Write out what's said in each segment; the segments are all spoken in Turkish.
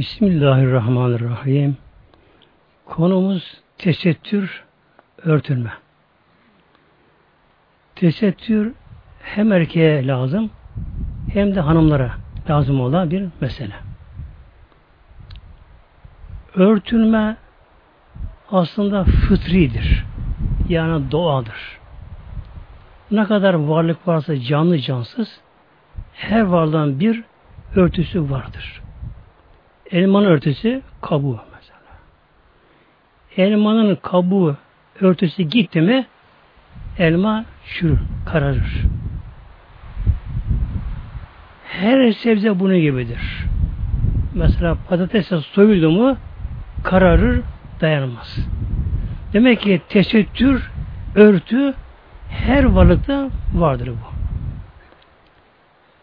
Bismillahirrahmanirrahim. Konumuz tesettür, örtülme. Tesettür hem erkeğe lazım hem de hanımlara lazım olan bir mesele. Örtülme aslında fıtridir. Yani doğadır. Ne kadar varlık varsa canlı cansız her varlığın bir örtüsü vardır. Elmanın örtüsü kabuğu mesela. Elmanın kabuğu örtüsü gitti mi elma çürür, kararır. Her sebze bunun gibidir. Mesela patates soyuldu mu kararır, dayanmaz. Demek ki tesettür, örtü her varlıkta vardır bu.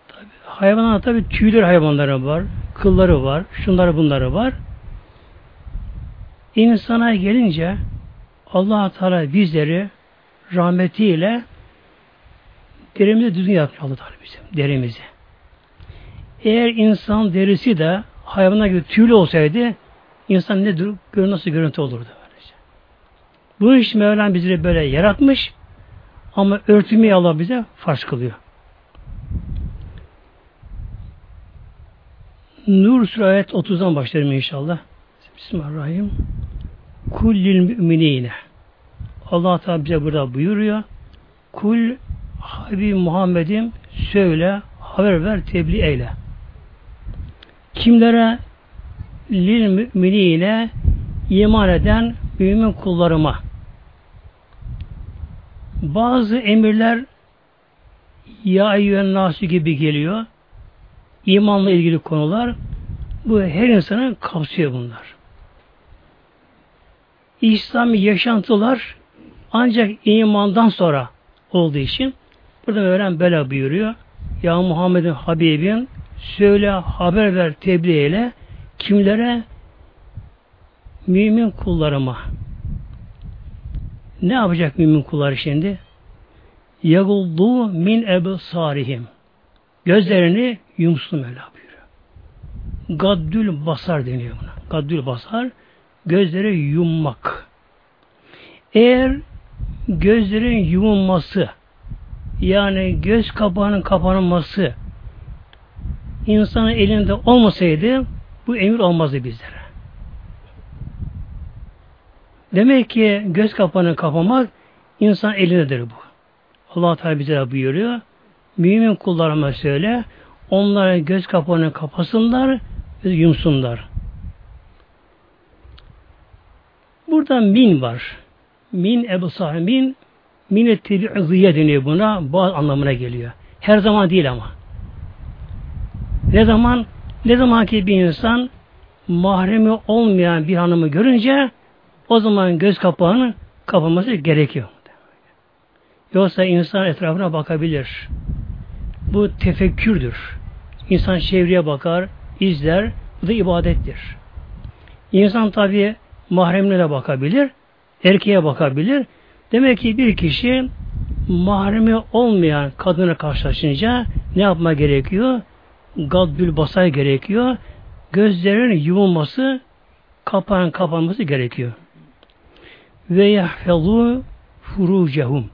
Tabi, hayvanlar tabi tüyler hayvanları var, kılları var, şunları bunları var. İnsana gelince allah Teala bizleri rahmetiyle derimizi düzgün yapmış allah Teala bizim derimizi. Eğer insan derisi de hayvana gibi tüylü olsaydı insan ne dur, nasıl görüntü olurdu. Böylece. Bunun için Mevlam bizleri böyle yaratmış ama örtülmeyi Allah bize farz kılıyor. Nur Suresi ayet 30'dan başlarım inşallah. Bismillahirrahmanirrahim. Kullil müminine. Allah Teala bize burada buyuruyor. Kul Habib Muhammed'im söyle, haber ver, tebliğ eyle. Kimlere lil müminine iman eden mümin kullarıma bazı emirler ya eyyühen nasu gibi geliyor. İmanla ilgili konular bu her insanın kapsıyor bunlar. İslami yaşantılar ancak imandan sonra olduğu için burada öğren böyle buyuruyor. Ya Muhammed'in Habibim söyle haber ver tebliğ eyle kimlere mümin kullarıma ne yapacak mümin kullar şimdi? Yaguldu min ebu sarihim. Gözlerini yumsun Mevla buyuruyor. Gaddül basar deniyor buna. Gaddül basar gözleri yummak. Eğer gözlerin yumulması yani göz kapağının kapanması insanın elinde olmasaydı bu emir olmazdı bizlere. Demek ki göz kapağını kapamak insan elindedir bu. Allah Teala bize buyuruyor. Mümin kullarıma söyle, onlara göz kapağını kapasınlar ve yumsunlar. Burada min var. Min ebu sahib, min min deniyor buna. Bazı anlamına geliyor. Her zaman değil ama. Ne zaman ne zaman ki bir insan mahremi olmayan bir hanımı görünce o zaman göz kapağının kapanması gerekiyor. Yoksa insan etrafına bakabilir. Bu tefekkürdür. İnsan çevreye bakar, izler. Bu da ibadettir. İnsan tabi mahremine de bakabilir. Erkeğe bakabilir. Demek ki bir kişi mahremi olmayan kadına karşılaşınca ne yapma gerekiyor? Gaddül basar gerekiyor. Gözlerin yumulması, kapağın kapanması gerekiyor. Ve yahfelu furucehum.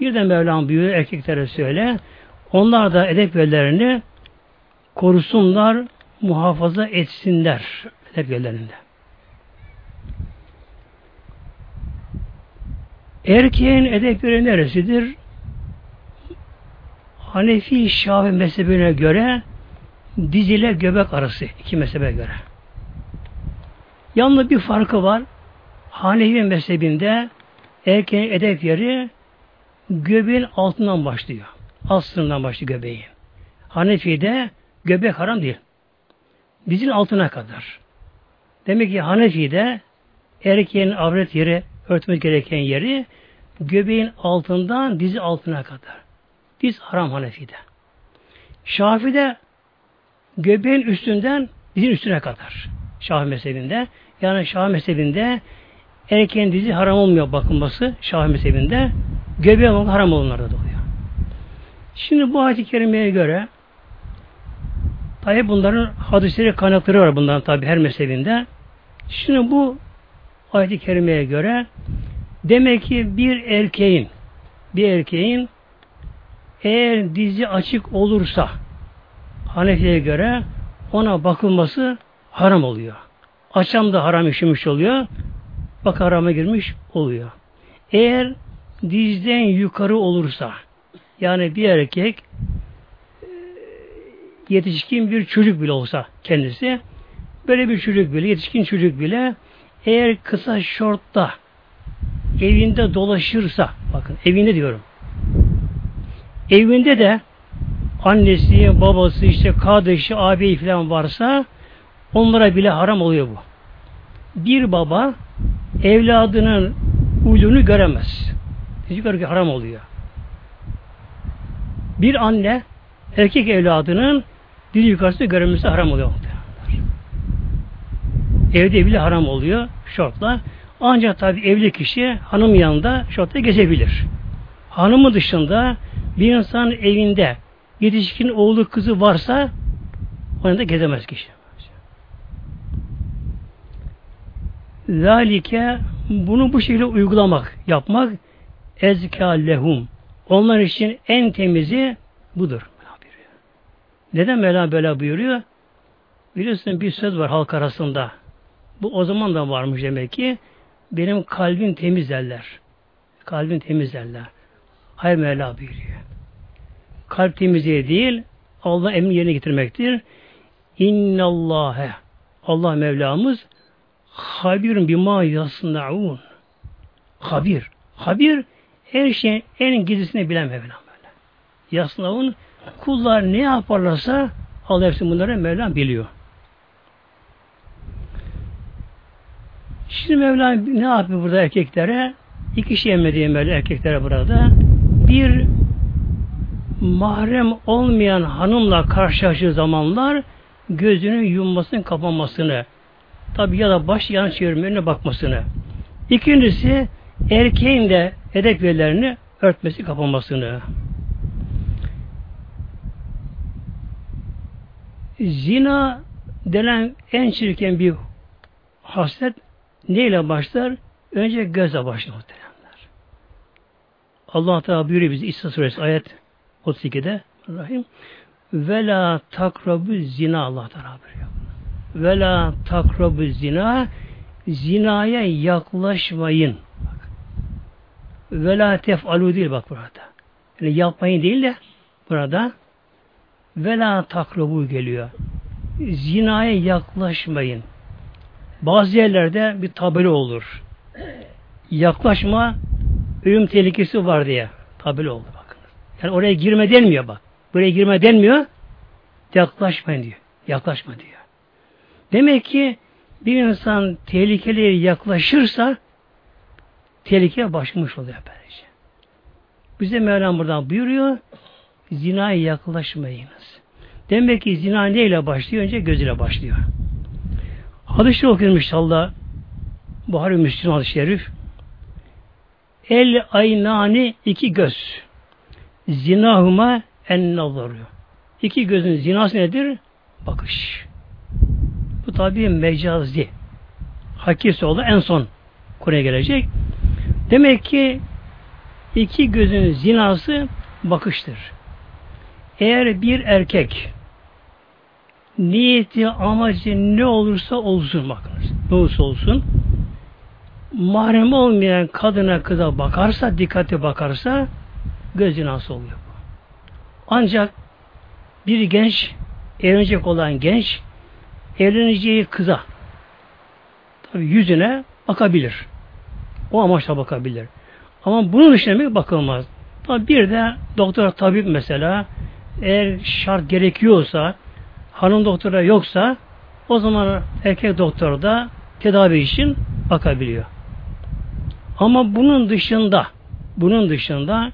Bir de Mevlam buyuruyor erkeklere söyle. Onlar da edep yerlerini korusunlar, muhafaza etsinler edep yerlerinde. Erkeğin edepleri neresidir? Hanefi Şafi mezhebine göre diz ile göbek arası iki mezhebe göre. Yalnız bir farkı var. Hanefi mezhebinde erkeğin edep yeri göbeğin altından başlıyor. Alt sınırından başlıyor göbeğin. Hanefi'de göbek haram değil. Dizin altına kadar. Demek ki Hanefi'de erkeğin avret yeri örtmek gereken yeri göbeğin altından dizi altına kadar. Diz haram Hanefi'de. Şafi'de göbeğin üstünden dizin üstüne kadar. Şafi mezhebinde. Yani Şafi mezhebinde erkeğin dizi haram olmuyor bakılması Şafi mezhebinde. Göbeğin haram olanlarda da oluyor. Şimdi bu ayet-i kerimeye göre Tabi bunların hadisleri kaynakları var bundan tabi her mezhebinde. Şimdi bu ayet-i kerimeye göre demek ki bir erkeğin bir erkeğin eğer dizi açık olursa Hanefi'ye göre ona bakılması haram oluyor. Açam da haram işlemiş oluyor. Bak harama girmiş oluyor. Eğer dizden yukarı olursa yani bir erkek e, yetişkin bir çocuk bile olsa kendisi böyle bir çocuk bile yetişkin çocuk bile eğer kısa şortta evinde dolaşırsa bakın evinde diyorum evinde de annesi, babası, işte kardeşi, ağabeyi falan varsa onlara bile haram oluyor bu. Bir baba evladının uyluğunu göremez. Çünkü haram oluyor. Bir anne erkek evladının dil yukarısı görünmesi haram oluyor. Evde bile haram oluyor şortla. Ancak tabi evli kişi hanım yanında şortla gezebilir. Hanımı dışında bir insan evinde yetişkin oğlu kızı varsa onu da gezemez kişi. Zalike bunu bu şekilde uygulamak, yapmak ezka lehum. Onlar için en temizi budur. Neden Mevla böyle buyuruyor? Biliyorsun bir söz var halk arasında. Bu o zaman da varmış demek ki. Benim kalbim temiz derler. Kalbim temiz derler. Hayır Mevla buyuruyor. Kalp temizliği değil, Allah emri yerine getirmektir. İnnallâhe Allah Mevlamız habirun bima yasnaun. Habir. Habir her şeyin en gizlisini bilen Mevlam böyle. Yasnaun kullar ne yaparlarsa Allah hepsini bunları Mevlam biliyor. Şimdi Mevlam ne yapıyor burada erkeklere? İki şey emrediyor Mevlam erkeklere burada. Bir mahrem olmayan hanımla karşılaştığı zamanlar gözünün yummasını kapanmasını tabi ya da baş yan çevirme önüne bakmasını. İkincisi erkeğin de edep yerlerini örtmesi kapanmasını. Zina denen en çirkin bir haslet neyle başlar? Önce gözle başlar muhtemelenler. Allah Teala buyuruyor bize İsa suresi ayet 32'de Rahim ve la takrabu zina Allah Teala buyuruyor. Ve la takrabu zina zinaya yaklaşmayın. Ve la tef'alu değil bak burada. Yani yapmayın değil de burada ve la takrabu geliyor. Zinaya yaklaşmayın. Bazı yerlerde bir tabela olur. Yaklaşma ölüm tehlikesi var diye tabela oldu bakın. Yani oraya girme denmiyor bak. Buraya girme denmiyor. Yaklaşmayın diyor. Yaklaşma diyor. Demek ki bir insan tehlikeli yaklaşırsa tehlikeye başlamış oluyor böylece. Bize Mevlam buradan buyuruyor zinaya yaklaşmayınız. Demek ki zina neyle başlıyor? Önce gözüyle başlıyor. Hadis-i okuyorum inşallah. Buhari Müslüm hadis-i şerif. El aynani iki göz. Zinahuma en nazarı. İki gözün zinası nedir? Bakış. Bu tabi mecazi. Hakisi oldu en son Kore'ye gelecek. Demek ki iki gözün zinası bakıştır. Eğer bir erkek niyeti, amacı ne olursa olsun bakınız. Ne olursa olsun mahrem olmayan kadına kıza bakarsa, dikkate bakarsa göz nasıl oluyor. Ancak bir genç, evlenecek olan genç evleneceği kıza tabi yüzüne bakabilir. O amaçla bakabilir. Ama bunun dışında bakılmaz. Tabi bir de doktor tabip mesela eğer şart gerekiyorsa hanım doktora yoksa o zaman erkek doktor da tedavi için bakabiliyor. Ama bunun dışında bunun dışında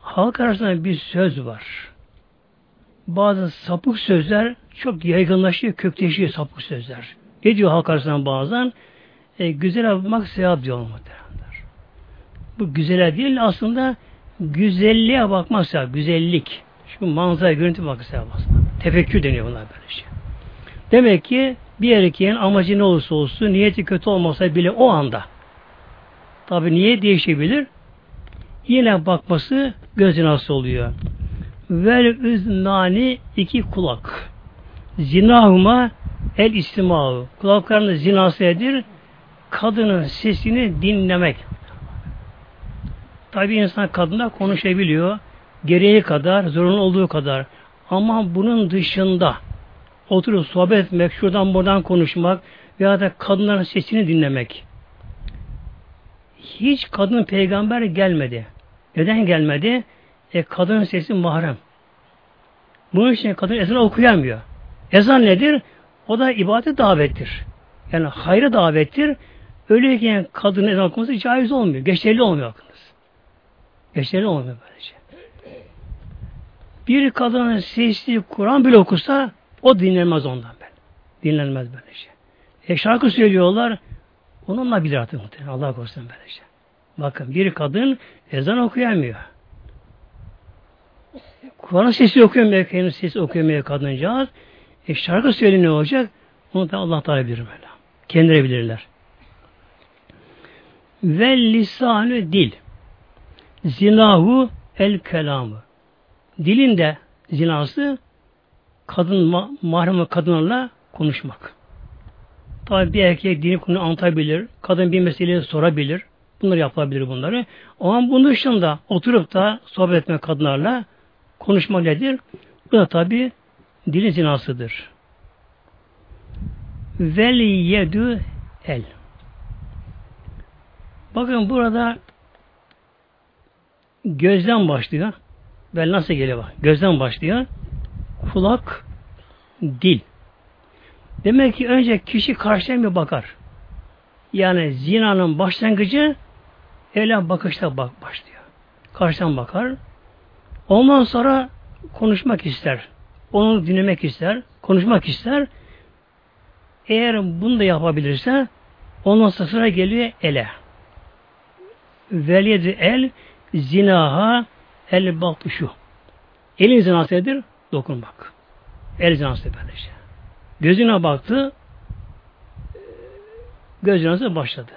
halk arasında bir söz var. Bazı sapık sözler çok yaygınlaşıyor, kökleşiyor sapık sözler. Ne diyor halk arasında bazen? E, güzel yapmak sevap diyor muhtemelenler. Bu güzele değil aslında güzelliğe bakmak sevap, güzellik. Şu manzara görüntü bakmak sevap aslında. Tefekkür deniyor bunlar böylece. Demek ki bir erkeğin amacı ne olursa olsun niyeti kötü olmasa bile o anda tabi niyet değişebilir. Yine bakması göz zinası oluyor. Vel üznani iki kulak. Zinahuma el istima'u. Kulaklarının zinası nedir? Kadının sesini dinlemek. Tabi insan kadınla konuşabiliyor. Gereği kadar, zorunlu olduğu kadar. Ama bunun dışında oturup sohbet etmek, şuradan buradan konuşmak veya da kadınların sesini dinlemek. Hiç kadın peygamber gelmedi. Neden gelmedi? E, kadının sesi mahrem. Bunun için kadın ezan okuyamıyor. Ezan nedir? O da ibadet davettir. Yani hayra davettir. Öyleyken kadının ezan okuması caiz olmuyor. Geçerli olmuyor bakınız. Geçerli olmuyor böylece. Bir kadının sesli Kur'an bile okusa o dinlenmez ondan ben. Dinlenmez böylece. E şarkı söylüyorlar. Onunla bilir artık muhtemelen. Allah korusun böylece. Bakın bir kadın ezan okuyamıyor. Kur'an sesi okuyamıyor, kendi sesi okuyamıyor kadıncağız. E şarkı söylüyor ne olacak? Onu da Allah Teala bilir böyle. Kendileri bilirler. Ve lisanı dil. Zinahu el kelamı. Dilin de zinası kadın ma mahrem kadınlarla konuşmak. Tabi bir erkek dini konu anlatabilir, kadın bir meseleyi sorabilir, bunları yapabilir bunları. Ama bunun dışında oturup da sohbet etmek kadınlarla konuşma nedir? Bu da tabi dilin zinasıdır. Vel yedü el. Bakın burada gözden başlıyor. Bel nasıl geliyor bak. Gözden başlıyor. Kulak, dil. Demek ki önce kişi karşıdan bir bakar. Yani zinanın başlangıcı ele bakışta bak başlıyor. Karşıdan bakar. Ondan sonra konuşmak ister. Onu dinlemek ister. Konuşmak ister. Eğer bunu da yapabilirse ondan sonra geliyor ele. Veliyedi el zinaha el batuşu. Elin zinası nedir? Dokunmak. El zinası böylece. Gözüne baktı göz zinası başladı.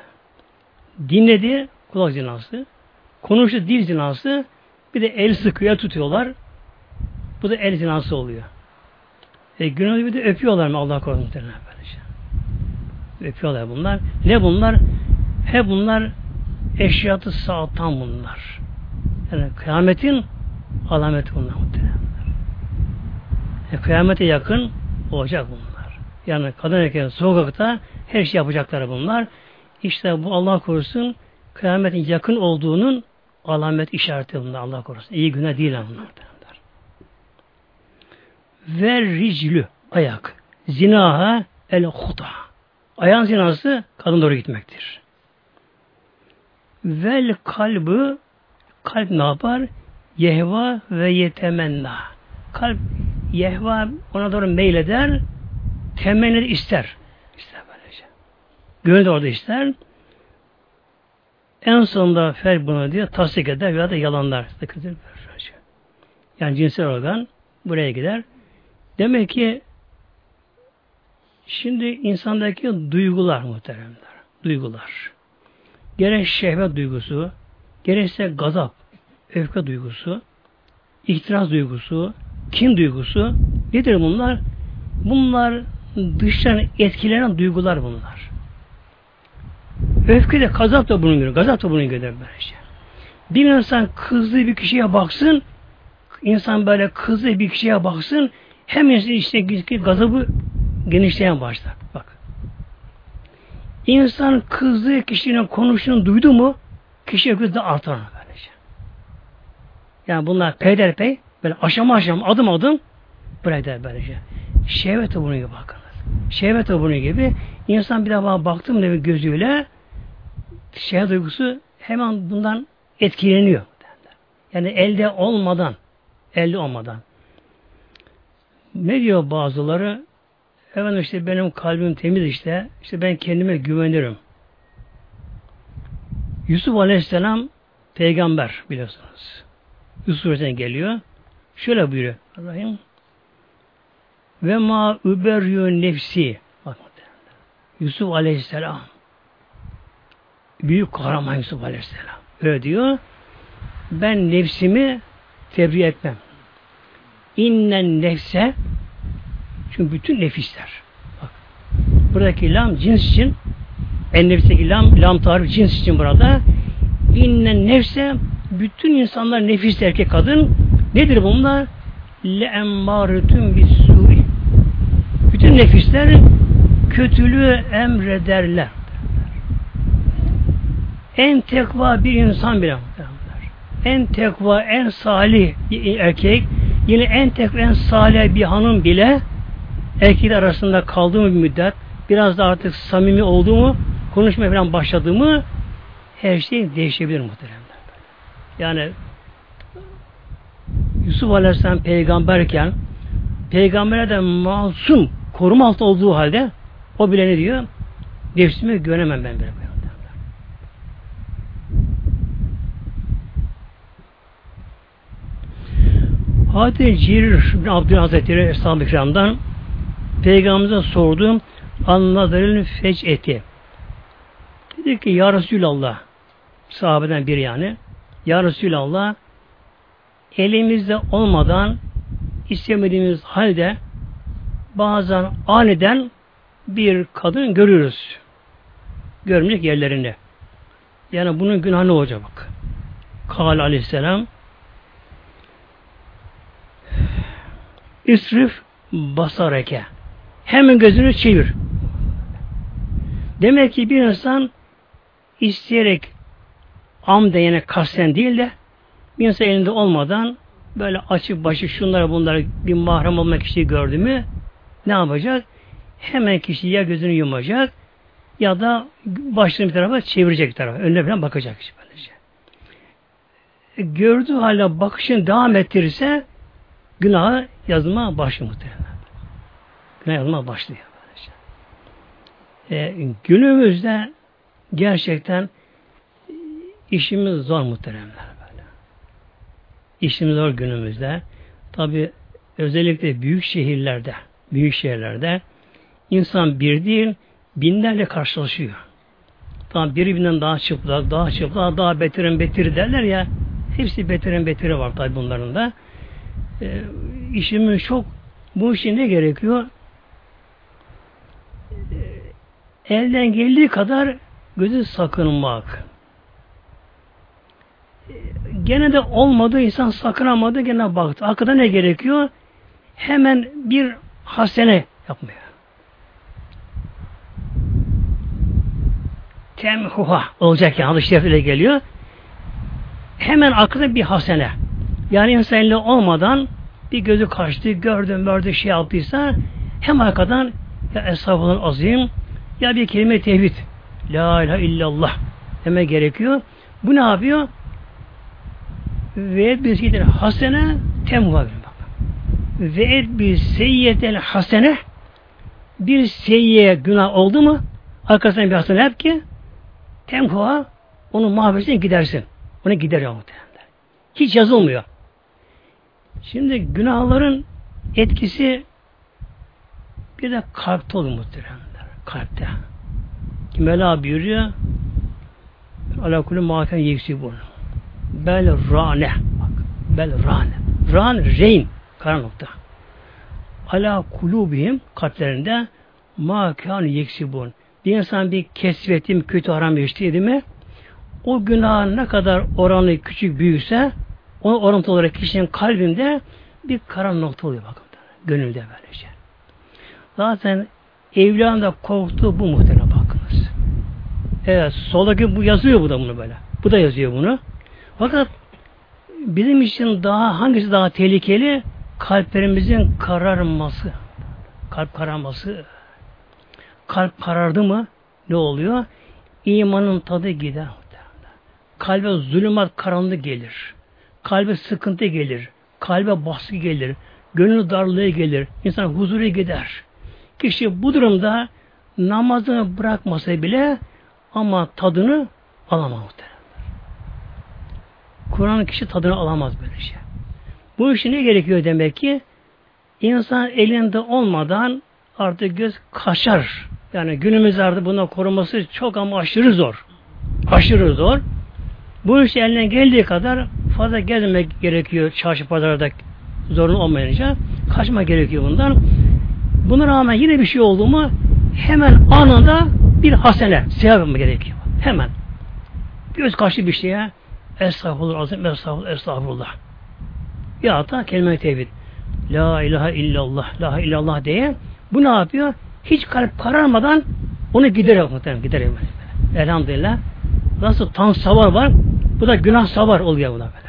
Dinledi kulak zinası. Konuştu dil zinası. Bir de el sıkıyor tutuyorlar. Bu da el zinası oluyor. E, günahı bir de öpüyorlar mı Allah korusun böylece. Öpüyorlar bunlar. Ne bunlar? Hep bunlar eşyatı sağtan bunlar. Yani kıyametin alameti bunlar muhtemelen. E, kıyamete yakın olacak bunlar. Yani kadın erkek sokakta her şey yapacakları bunlar. İşte bu Allah korusun kıyametin yakın olduğunun alamet işareti bunlar Allah korusun. İyi güne değil bunlar. Ve riclü ayak. Zinaha el huda. Ayağın zinası kadın doğru gitmektir. Vel kalbı kalp ne yapar? Yehva ve yetemenna. Kalp yehva ona doğru meyleder, temenni ister. İster böylece. Gönül de orada ister. En sonunda fer bunu diyor, tasdik eder veya da yalanlar. Yani cinsel organ buraya gider. Demek ki şimdi insandaki duygular muhteremler. Duygular. Gerek şehvet duygusu, gerekse gazap, öfke duygusu, ihtiras duygusu, kin duygusu nedir bunlar? Bunlar dıştan etkilenen duygular bunlar. Öfke de gazap da bunun gibi. Gazap da bunun gibi böylece. Bir insan kızdığı bir kişiye baksın, insan böyle kızdığı bir kişiye baksın, hem işte gazabı genişleyen başlar. Bak. İnsan kızdığı kişinin konuştuğunu duydu mu kişi öküz de artar böylece. Yani bunlar peyderpey böyle aşama aşama adım adım böyle der böylece. Şehvet de bunun gibi bakınız. Şehvet de bunun gibi insan bir defa baktım da gözüyle şehvet duygusu hemen bundan etkileniyor. Yani elde olmadan elde olmadan. Ne diyor bazıları? Efendim işte benim kalbim temiz işte. İşte ben kendime güvenirim. Yusuf Aleyhisselam peygamber biliyorsunuz. Yusuf Aleyhisselam geliyor. Şöyle buyuruyor. Allah'ım ve ma überyü nefsi. Bak, Yusuf Aleyhisselam. Büyük kahraman Yusuf Aleyhisselam. Öyle diyor. Ben nefsimi tebriğ etmem. İnnen nefse çünkü bütün nefisler. Bak, buradaki lam cins için en nefisteki lam, lam tarif cins için burada innen nefse bütün insanlar nefis erkek kadın nedir bunlar? Le emmârütün bis su'i bütün nefisler kötülüğü emrederler. En tekva bir insan bile en tekva, en salih erkek, yine en tekva, en salih bir hanım bile erkek arasında kaldığı bir müddet, biraz da artık samimi oldu mu, konuşmaya falan başladı mı, her şey değişebilir muhteremler. Yani Yusuf Aleyhisselam peygamberken peygambere de masum koruma altı olduğu halde o bile ne diyor? Nefsimi güvenemem ben böyle. Hazreti Cirir bin Abdülhamid Hazretleri Eshab-ı İkram'dan Peygamberimize sordu anladırın feç eti. Dedi ki Ya Resulallah sahabeden biri yani Ya Resulallah elimizde olmadan istemediğimiz halde bazen aniden bir kadın görürüz. Görmeyecek yerlerinde. Yani bunun günahı ne olacak bak. Kal aleyhisselam İsrif basareke. Hemen gözünü çevir. Demek ki bir insan isteyerek am yani kasten değil de bir insan elinde olmadan böyle açık başı şunlara bunlara bir mahrem olmak kişiyi gördü mü ne yapacak? Hemen kişi ya gözünü yumacak ya da başını bir tarafa çevirecek bir tarafa. Önüne falan bakacak kişi böylece. Gördüğü hala bakışını devam ettirirse günahı yazılma başlıyor muhtemelen. Günah yazılma başlıyor. E, günümüzde gerçekten işimiz zor muhteremler böyle. İşimiz zor günümüzde. Tabi özellikle büyük şehirlerde, büyük şehirlerde insan bir değil binlerle karşılaşıyor. Tamam birbirinden daha çıplak, daha çıplak, daha beterin betiri derler ya. Hepsi beterin betiri var tabi bunların da e, işimiz çok bu işin ne gerekiyor? Elden geldiği kadar gözü sakınmak. Gene de olmadı, insan sakınamadı, gene baktı. Arkada ne gerekiyor? Hemen bir hasene yapmıyor. Temhuha olacak yani hadis geliyor. Hemen arkada bir hasene. Yani insan olmadan bir gözü kaçtı, gördüm, gördü, şey yaptıysa hem arkadan ya Estağfurullah azim ya bir kelime tevhid. La ilahe illallah deme gerekiyor. Bu ne yapıyor? Ve bir şeydir hasene temva ve et bir seyyetel hasene bir seyye günah oldu mu arkasından bir hasene yap ki temva onu mahvesine gidersin. Onu gider ya Hiç yazılmıyor. Şimdi günahların etkisi bir de kalpte oluyor muhteremler. Kalpte. Mela buyuruyor ala kulü maten yeksibun. Bel rane. Bak, bel rane. Ran, reyn. Kara nokta. Ala kulubihim kalplerinde ma kan yeksibun. Bir insan bir kesvetim kötü haram iştiydi mi o günah ne kadar oranı küçük büyükse o orantılı olarak kişinin kalbinde bir karan nokta oluyor bakın. Gönülde böylece. Zaten evliyanın da korktuğu bu muhtemelen bakınız. Evet, soldaki bu yazıyor bu da bunu böyle. Bu da yazıyor bunu. Fakat bizim için daha hangisi daha tehlikeli? Kalplerimizin kararması. Kalp kararması. Kalp karardı mı ne oluyor? İmanın tadı gider. Kalbe zulümat karanlık gelir. Kalbe sıkıntı gelir. Kalbe baskı gelir. Gönül darlığı gelir. İnsan huzuru gider. Kişi bu durumda namazını bırakmasa bile ama tadını alamaz Kur'an kişi tadını alamaz böyle şey. Bu işe ne gerekiyor demek ki? insan elinde olmadan artık göz kaçar. Yani günümüzde artık buna koruması çok ama aşırı zor. Aşırı zor. Bu iş eline geldiği kadar fazla gezmek gerekiyor çarşı pazarda zorun olmayınca. Kaçma gerekiyor bundan. Buna rağmen yine bir şey oldu mu hemen anında bir hasene sevap yapma gerekiyor. Hemen. Göz kaçtı bir şeye estağfurullah azim estağfurullah estağfurullah. Ya da kelime tevhid. La ilahe illallah, la illallah diye bu ne yapıyor? Hiç kalp kararmadan onu gider muhtemelen gider Elhamdülillah. Nasıl tan savar var, bu da günah savar oluyor buna böyle.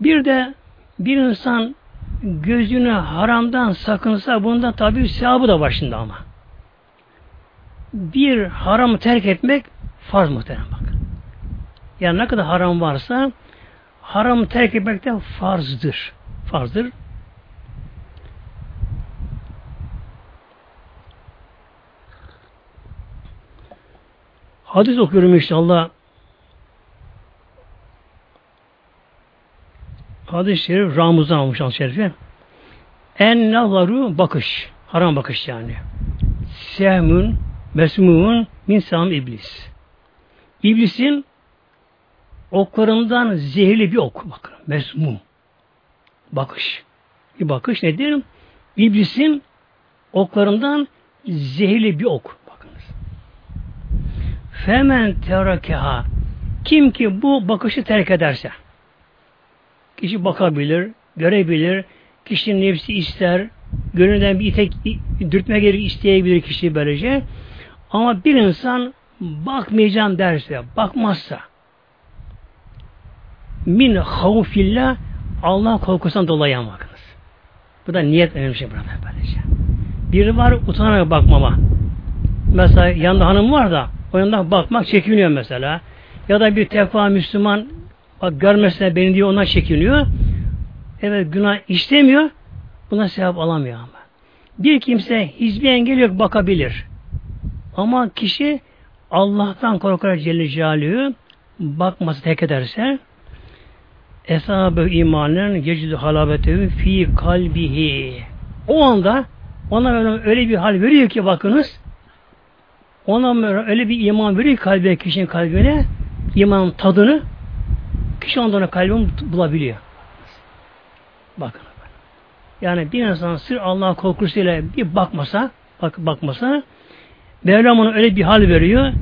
Bir de bir insan gözünü haramdan sakınsa bunda tabi sevabı da şimdi ama. Bir haramı terk etmek farz muhtemelen bak. Yani ne kadar haram varsa haramı terk etmek de farzdır. Farzdır. Hadis okuyorum inşallah. Hadis-i şerif Ramuz'dan almış hadis şerifi. En nazaru bakış. Haram bakış yani. Sehmun mesmumun min sam iblis. İblisin oklarından zehirli bir ok. Bakın. Mesmum. Bakış. Bir bakış nedir? İblisin oklarından zehirli bir ok. Bakınız. Femen terakeha kim ki bu bakışı terk ederse kişi bakabilir, görebilir, kişinin nefsi ister, gönülden bir itek dürtme gelir isteyebilir kişi böylece. Ama bir insan bakmayacağım derse, bakmazsa min havfillah Allah korkusundan dolayı bakınız. Bu da niyet önemli şey burada böylece. Biri var utanarak bakmama. Mesela yanında hanım var da o yandan bakmak çekiniyor mesela. Ya da bir tekva Müslüman bak görmesine beni diyor ona çekiniyor. Evet günah istemiyor. Buna sevap alamıyor ama. Bir kimse hiçbir engel yok bakabilir. Ama kişi Allah'tan korkarak Celle Celaluhu bakması tek ederse Eshabı imanın yecidü halabetevi fi kalbihi. O anda ona öyle bir hal veriyor ki bakınız ona öyle bir iman veriyor kalbine, kişinin kalbine imanın tadını kişi ondan kalbini bulabiliyor. Bakın. Yani bir insan sır Allah korkusuyla bir bakmasa bak bakmasa Mevlam ona öyle bir hal veriyor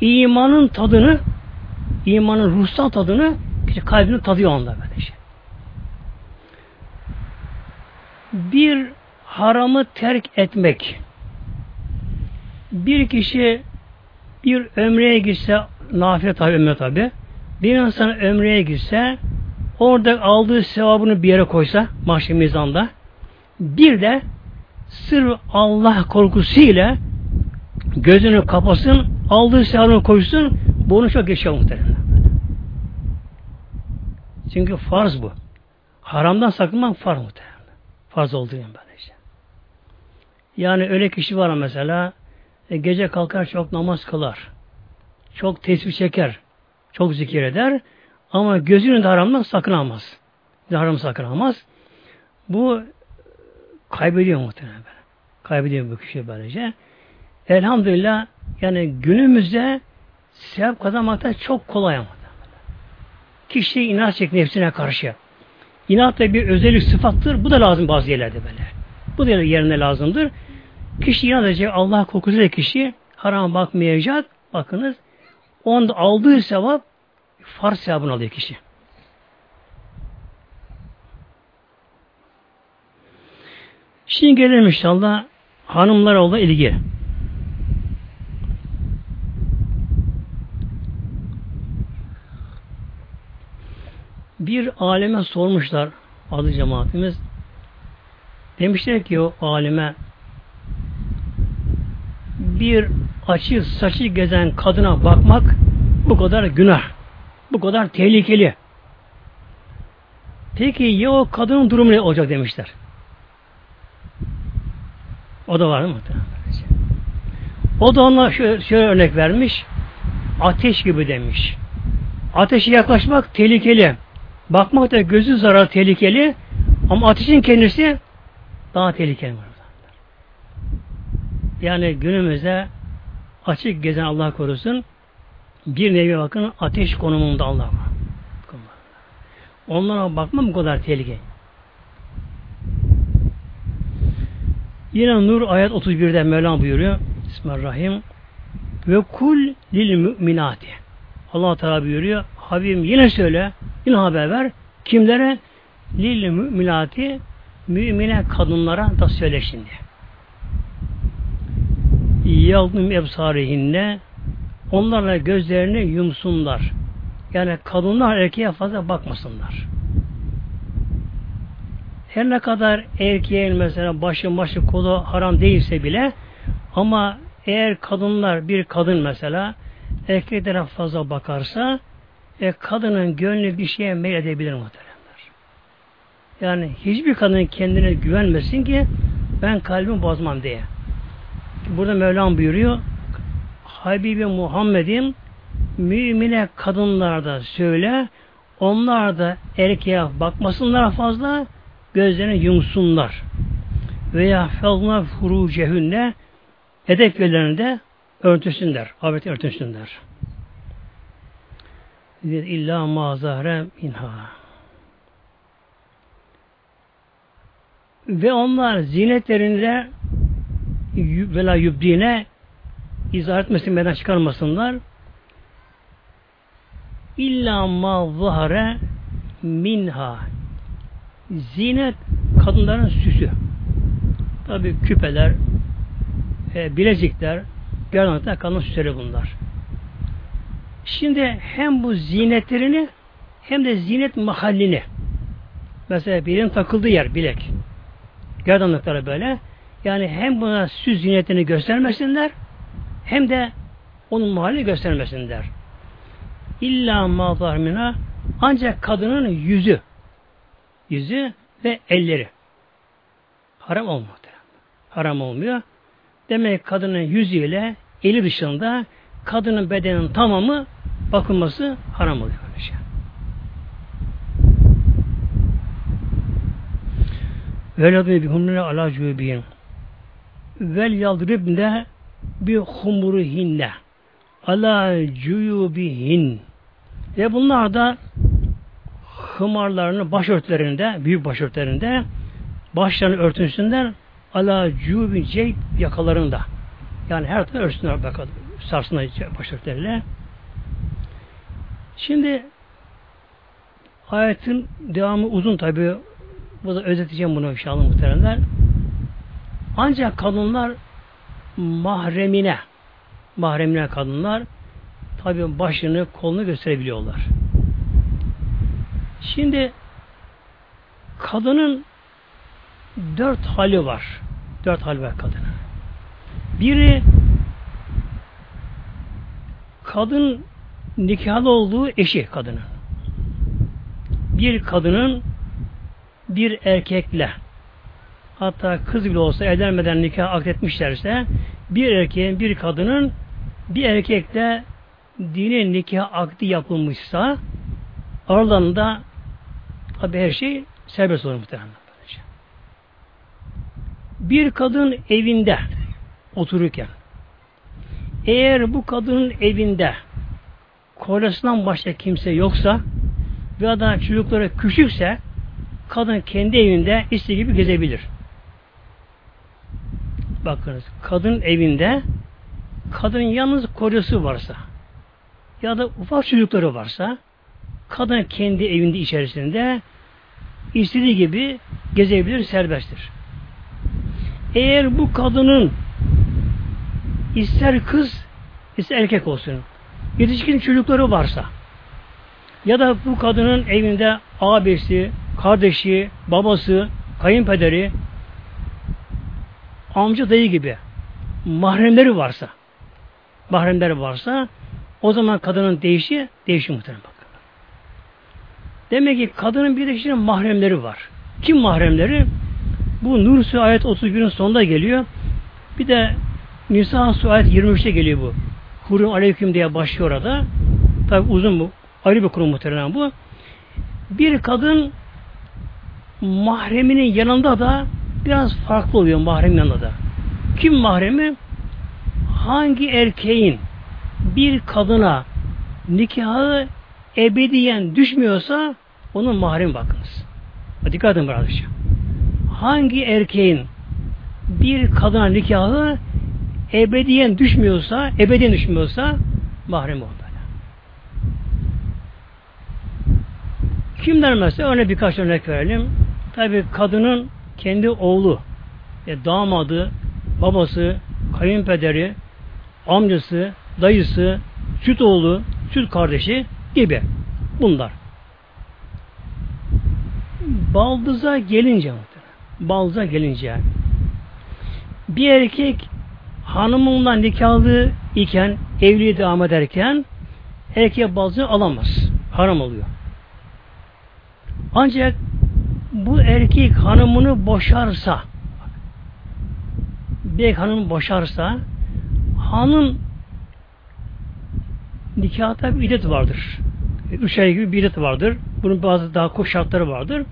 imanın tadını imanın ruhsal tadını Kişi kalbini tadıyor onda böyle şey. Bir haramı terk etmek. Bir kişi bir ömreye gitse, nafile tabi ömre tabi, bir insan ömreye gitse, orada aldığı sevabını bir yere koysa, mahşer mizanda, bir de sırf Allah korkusuyla gözünü kapasın, aldığı sevabını koysun, bunu çok geçiyor muhtemelen. Çünkü farz bu. Haramdan sakınmak farz muhtemelen. Farz olduğu yani böylece. Yani öyle kişi var mesela e, gece kalkar çok namaz kılar. Çok tesbih çeker. Çok zikir eder. Ama gözünü de haramdan sakınamaz. Haram sakınamaz. Bu kaybediyor muhtemelen. Kaybediyor bu kişi böylece. Elhamdülillah yani günümüzde sevap kazanmakta çok kolay ama. Kişi inat çek nefsine karşı. İnat da bir özellik sıfattır. Bu da lazım bazı yerlerde böyle. Bu da yerine lazımdır. Kişi inat edecek. Allah korkusuyla kişi haram bakmayacak. Bakınız. Onda aldığı sevap farz sevabını alıyor kişi. Şimdi gelelim inşallah hanımlara olan ilgi. bir aleme sormuşlar adı cemaatimiz. Demişler ki o aleme bir açı saçı gezen kadına bakmak bu kadar günah. Bu kadar tehlikeli. Peki ya o kadının durumu ne olacak demişler. O da var mı? O da ona şöyle, şöyle örnek vermiş. Ateş gibi demiş. Ateşe yaklaşmak tehlikeli. Bakmak da gözü zarar tehlikeli ama ateşin kendisi daha tehlikeli. Yani günümüzde açık gezen Allah korusun bir nevi bakın ateş konumunda Allah. Onlara bakmam bu kadar tehlike. Yine Nur ayet 31'de Mevlam buyuruyor. Bismillahirrahmanirrahim. Ve kul lil müminati. Allah Teala buyuruyor. Habibim yine söyle, yine haber ver. Kimlere? Lil müminati mümine kadınlara da söyle şimdi. Yaldım ebsarihinne onlarla gözlerini yumsunlar. Yani kadınlar erkeğe fazla bakmasınlar. Her ne kadar erkeğin mesela başı başı kolu haram değilse bile ama eğer kadınlar bir kadın mesela erkeklere fazla bakarsa e, kadının gönlü bir şeye meyledebilir muhteremler. Yani hiçbir kadın kendine güvenmesin ki ben kalbimi bozmam diye. Burada Mevlam buyuruyor Habibi Muhammed'in mümine kadınlarda söyle onlar da erkeğe bakmasınlar fazla gözlerini yumsunlar. Veya felna furucehünne edep yerlerinde örtüsünler. Avret örtüsünler. İlla mazahre inha. Ve onlar zinetlerinde vela yübdine izah etmesin, beden çıkarmasınlar. İlla ma zahare minha. Zinet kadınların süsü. Tabi küpeler, e, bilezikler, gerdanlıklar kadın süsleri bunlar. Şimdi hem bu zinetlerini hem de zinet mahallini mesela birinin takıldığı yer bilek gerdanlıkları böyle yani hem buna süs zinetini göstermesinler hem de onun mahalli göstermesinler. İlla mazarmina ancak kadının yüzü yüzü ve elleri haram olmuyor. Haram olmuyor. Demek kadının yüzüyle eli dışında kadının bedenin tamamı bakılması haram oluyor. Böylece. Veladu bi humrine ala cübiyin. Vel yaldribne bi humurihinne ala cuyubihin. Ve bunlar da hımarlarını başörtlerinde, büyük başörtlerinde başlarını örtünsünler ala cübin ceyb yakalarında. Yani her tarafı örtünsünler bakalım. Sarsınlar başörtleriyle. Şimdi ayetin devamı uzun tabi. Bu da özeteceğim bunu inşallah muhteremler. Ancak kadınlar mahremine mahremine kadınlar tabi başını kolunu gösterebiliyorlar. Şimdi kadının dört hali var. Dört hali var kadının. Biri kadın nikahlı olduğu eşi kadının. Bir kadının bir erkekle hatta kız bile olsa evlenmeden nikah akletmişlerse bir erkeğin bir kadının bir erkekle dini nikah akdi yapılmışsa aralarında tabi her şey serbest olur muhtemelen. Bir kadın evinde otururken eğer bu kadının evinde kocasından başka kimse yoksa veya da çocukları küçükse kadın kendi evinde istediği gibi gezebilir. Bakınız kadın evinde kadın yalnız kocası varsa ya da ufak çocukları varsa kadın kendi evinde içerisinde istediği gibi gezebilir, serbesttir. Eğer bu kadının ister kız ister erkek olsun yetişkin çocukları varsa ya da bu kadının evinde abisi, kardeşi, babası, kayınpederi, amca dayı gibi mahremleri varsa mahremleri varsa o zaman kadının değişi değişiyor muhtemelen bakın. Demek ki kadının bir de mahremleri var. Kim mahremleri? Bu Nur Su ayet 31'in sonunda geliyor. Bir de Nisa Su ayet 23'te geliyor bu. Kurum aleyküm diye başlıyor orada. Tabi uzun bu. Ayrı bir kurum muhtemelen bu. Bir kadın mahreminin yanında da biraz farklı oluyor mahrem yanında da. Kim mahremi? Hangi erkeğin bir kadına nikahı ebediyen düşmüyorsa onun mahremi bakınız. Dikkat edin kardeşim. Hangi erkeğin bir kadına nikahı ebediyen düşmüyorsa, ebediyen düşmüyorsa mahrem o böyle. Kimler mesela? Örnek birkaç örnek verelim. Tabi kadının kendi oğlu, e, damadı, babası, kayınpederi, amcası, dayısı, süt oğlu, süt kardeşi gibi bunlar. Baldıza gelince baldıza gelince bir erkek hanımınla nikahlı iken evliliği devam ederken erkek baldıza alamaz. Haram oluyor. Ancak bu erkek hanımını boşarsa bir hanım boşarsa hanım nikahta bir idet vardır. Üç ay gibi bir idet vardır. Bunun bazı daha koş şartları vardır.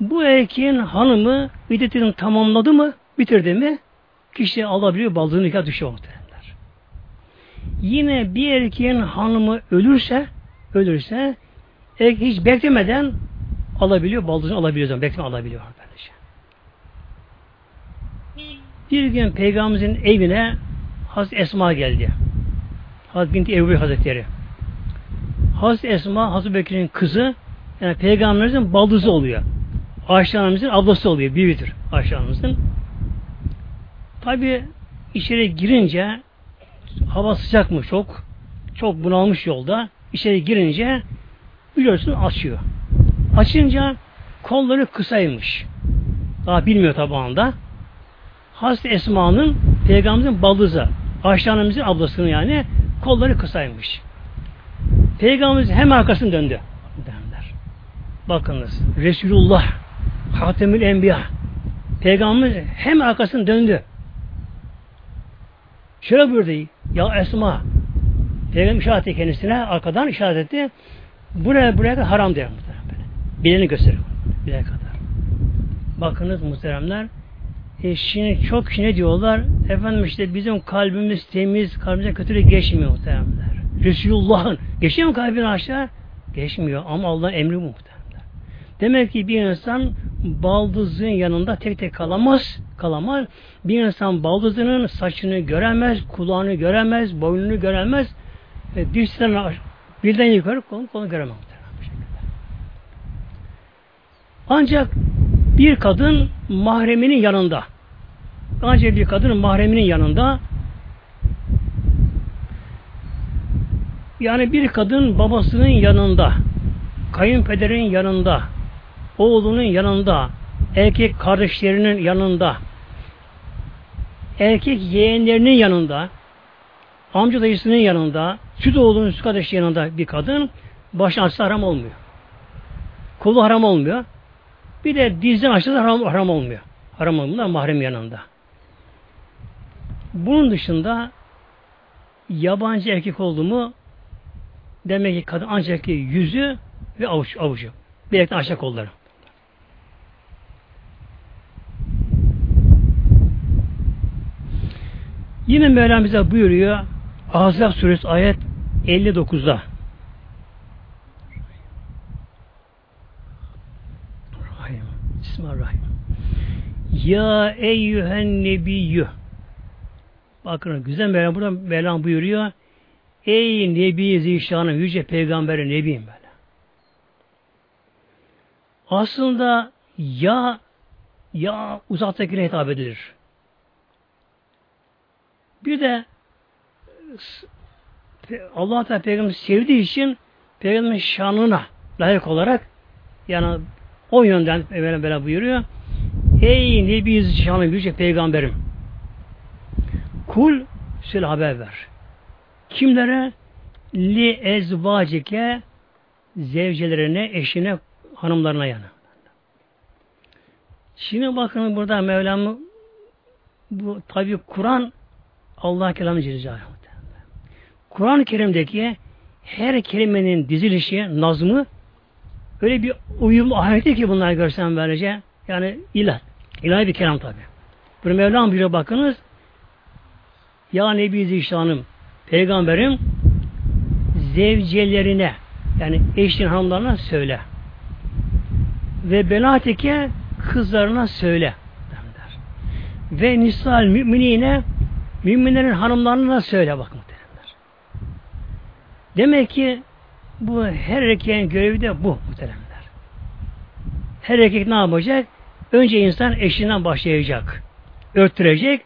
Bu erkeğin hanımı iddetini tamamladı mı, bitirdi mi, kişi alabiliyor, baldızı nikah düşüyor muhtemelenler. Yine bir erkeğin hanımı ölürse, ölürse, erkek hiç beklemeden alabiliyor, baldızını alabiliyor, zaman bekleme alabiliyor. Böylece. Bir gün Peygamberimizin evine Hazreti Esma geldi. Hazreti Binti Ebu Hazretleri. Hazreti Esma, Hazreti Bekir'in kızı, yani Peygamberimizin baldızı oluyor. Ayşe Hanım'ın ablası oluyor. Büyüdür Ayşe Hanım'ın. Tabi içeri girince hava sıcak mı çok? Çok bunalmış yolda. İçeri girince biliyorsun açıyor. Açınca kolları kısaymış. Daha bilmiyor tabi. Hazreti Esma'nın Peygamberimizin baldızı. Ayşe ablasının yani kolları kısaymış. Peygamberimiz hem arkasını döndü. Derler. Bakınız. Resulullah Hatemül Enbiya Peygamberimiz hem arkasını döndü. Şöyle buyurdu. Ya Esma Peygamber işaret etti kendisine arkadan işaret etti. Buraya buraya haram der Bileni gösterir. Buraya kadar. Bakınız muhteremler e şimdi çok kişi diyorlar? Efendim işte bizim kalbimiz temiz, kalbimize kötülük geçmiyor muhteremler. Resulullah'ın geçiyor mu kalbini aşağı? Geçmiyor ama Allah'ın emri bu muhteremler. Demek ki bir insan baldızın yanında tek tek kalamaz. Kalamaz. Bir insan baldızının saçını göremez, kulağını göremez, boynunu göremez. Ve dişlerini birden yukarı kolunu, kolunu göremez. Ancak bir kadın mahreminin yanında ancak bir kadın mahreminin yanında yani bir kadın babasının yanında kayınpederin yanında oğlunun yanında, erkek kardeşlerinin yanında, erkek yeğenlerinin yanında, amca dayısının yanında, süt oğlunun süt kardeşi yanında bir kadın başına haram olmuyor. Kolu haram olmuyor. Bir de dizden açsa haram, haram olmuyor. Haram olmuyor mahrem yanında. Bunun dışında yabancı erkek oldu mu demek ki kadın ancak yüzü ve avuç, avucu. Bilekten aşağı kolları. Yine Mevlam bize buyuruyor Ahzab suresi ayet 59'da Bismillahirrahmanirrahim. Ya eyyühen nebiyyü Bakın güzel Mevlam burada Mevlam buyuruyor Ey Nebi Zişan'ın yüce peygamberi Nebiyim böyle. Aslında ya ya uzaktakine hitap edilir. Bir de Allah Teala Peygamber sevdiği için Peygamberin şanına layık olarak yani o yönden evvela böyle buyuruyor. Ey Nebi şanı yüce peygamberim kul söyle haber ver. Kimlere? Li ezvacike zevcelerine, eşine, hanımlarına yana. Şimdi bakın burada Mevlam bu tabi Kur'an Allah kelamı Celle Kur'an-ı Kerim'deki her kelimenin dizilişi, nazmı öyle bir uyum ahireti ki bunlar görsen böylece. Yani ilah. İlahi bir kelam tabi. Bunu Mevlam buyuruyor bakınız. Ya Nebi Zişanım, Peygamberim zevcelerine yani eşin hanımlarına söyle. Ve benatike kızlarına söyle. Derler. Ve nisal müminine müminlerin hanımlarına söyle bakın. Derler. Demek ki bu her erkeğin görevi de bu muhteremler. Her erkek ne yapacak? Önce insan eşinden başlayacak. Örttürecek.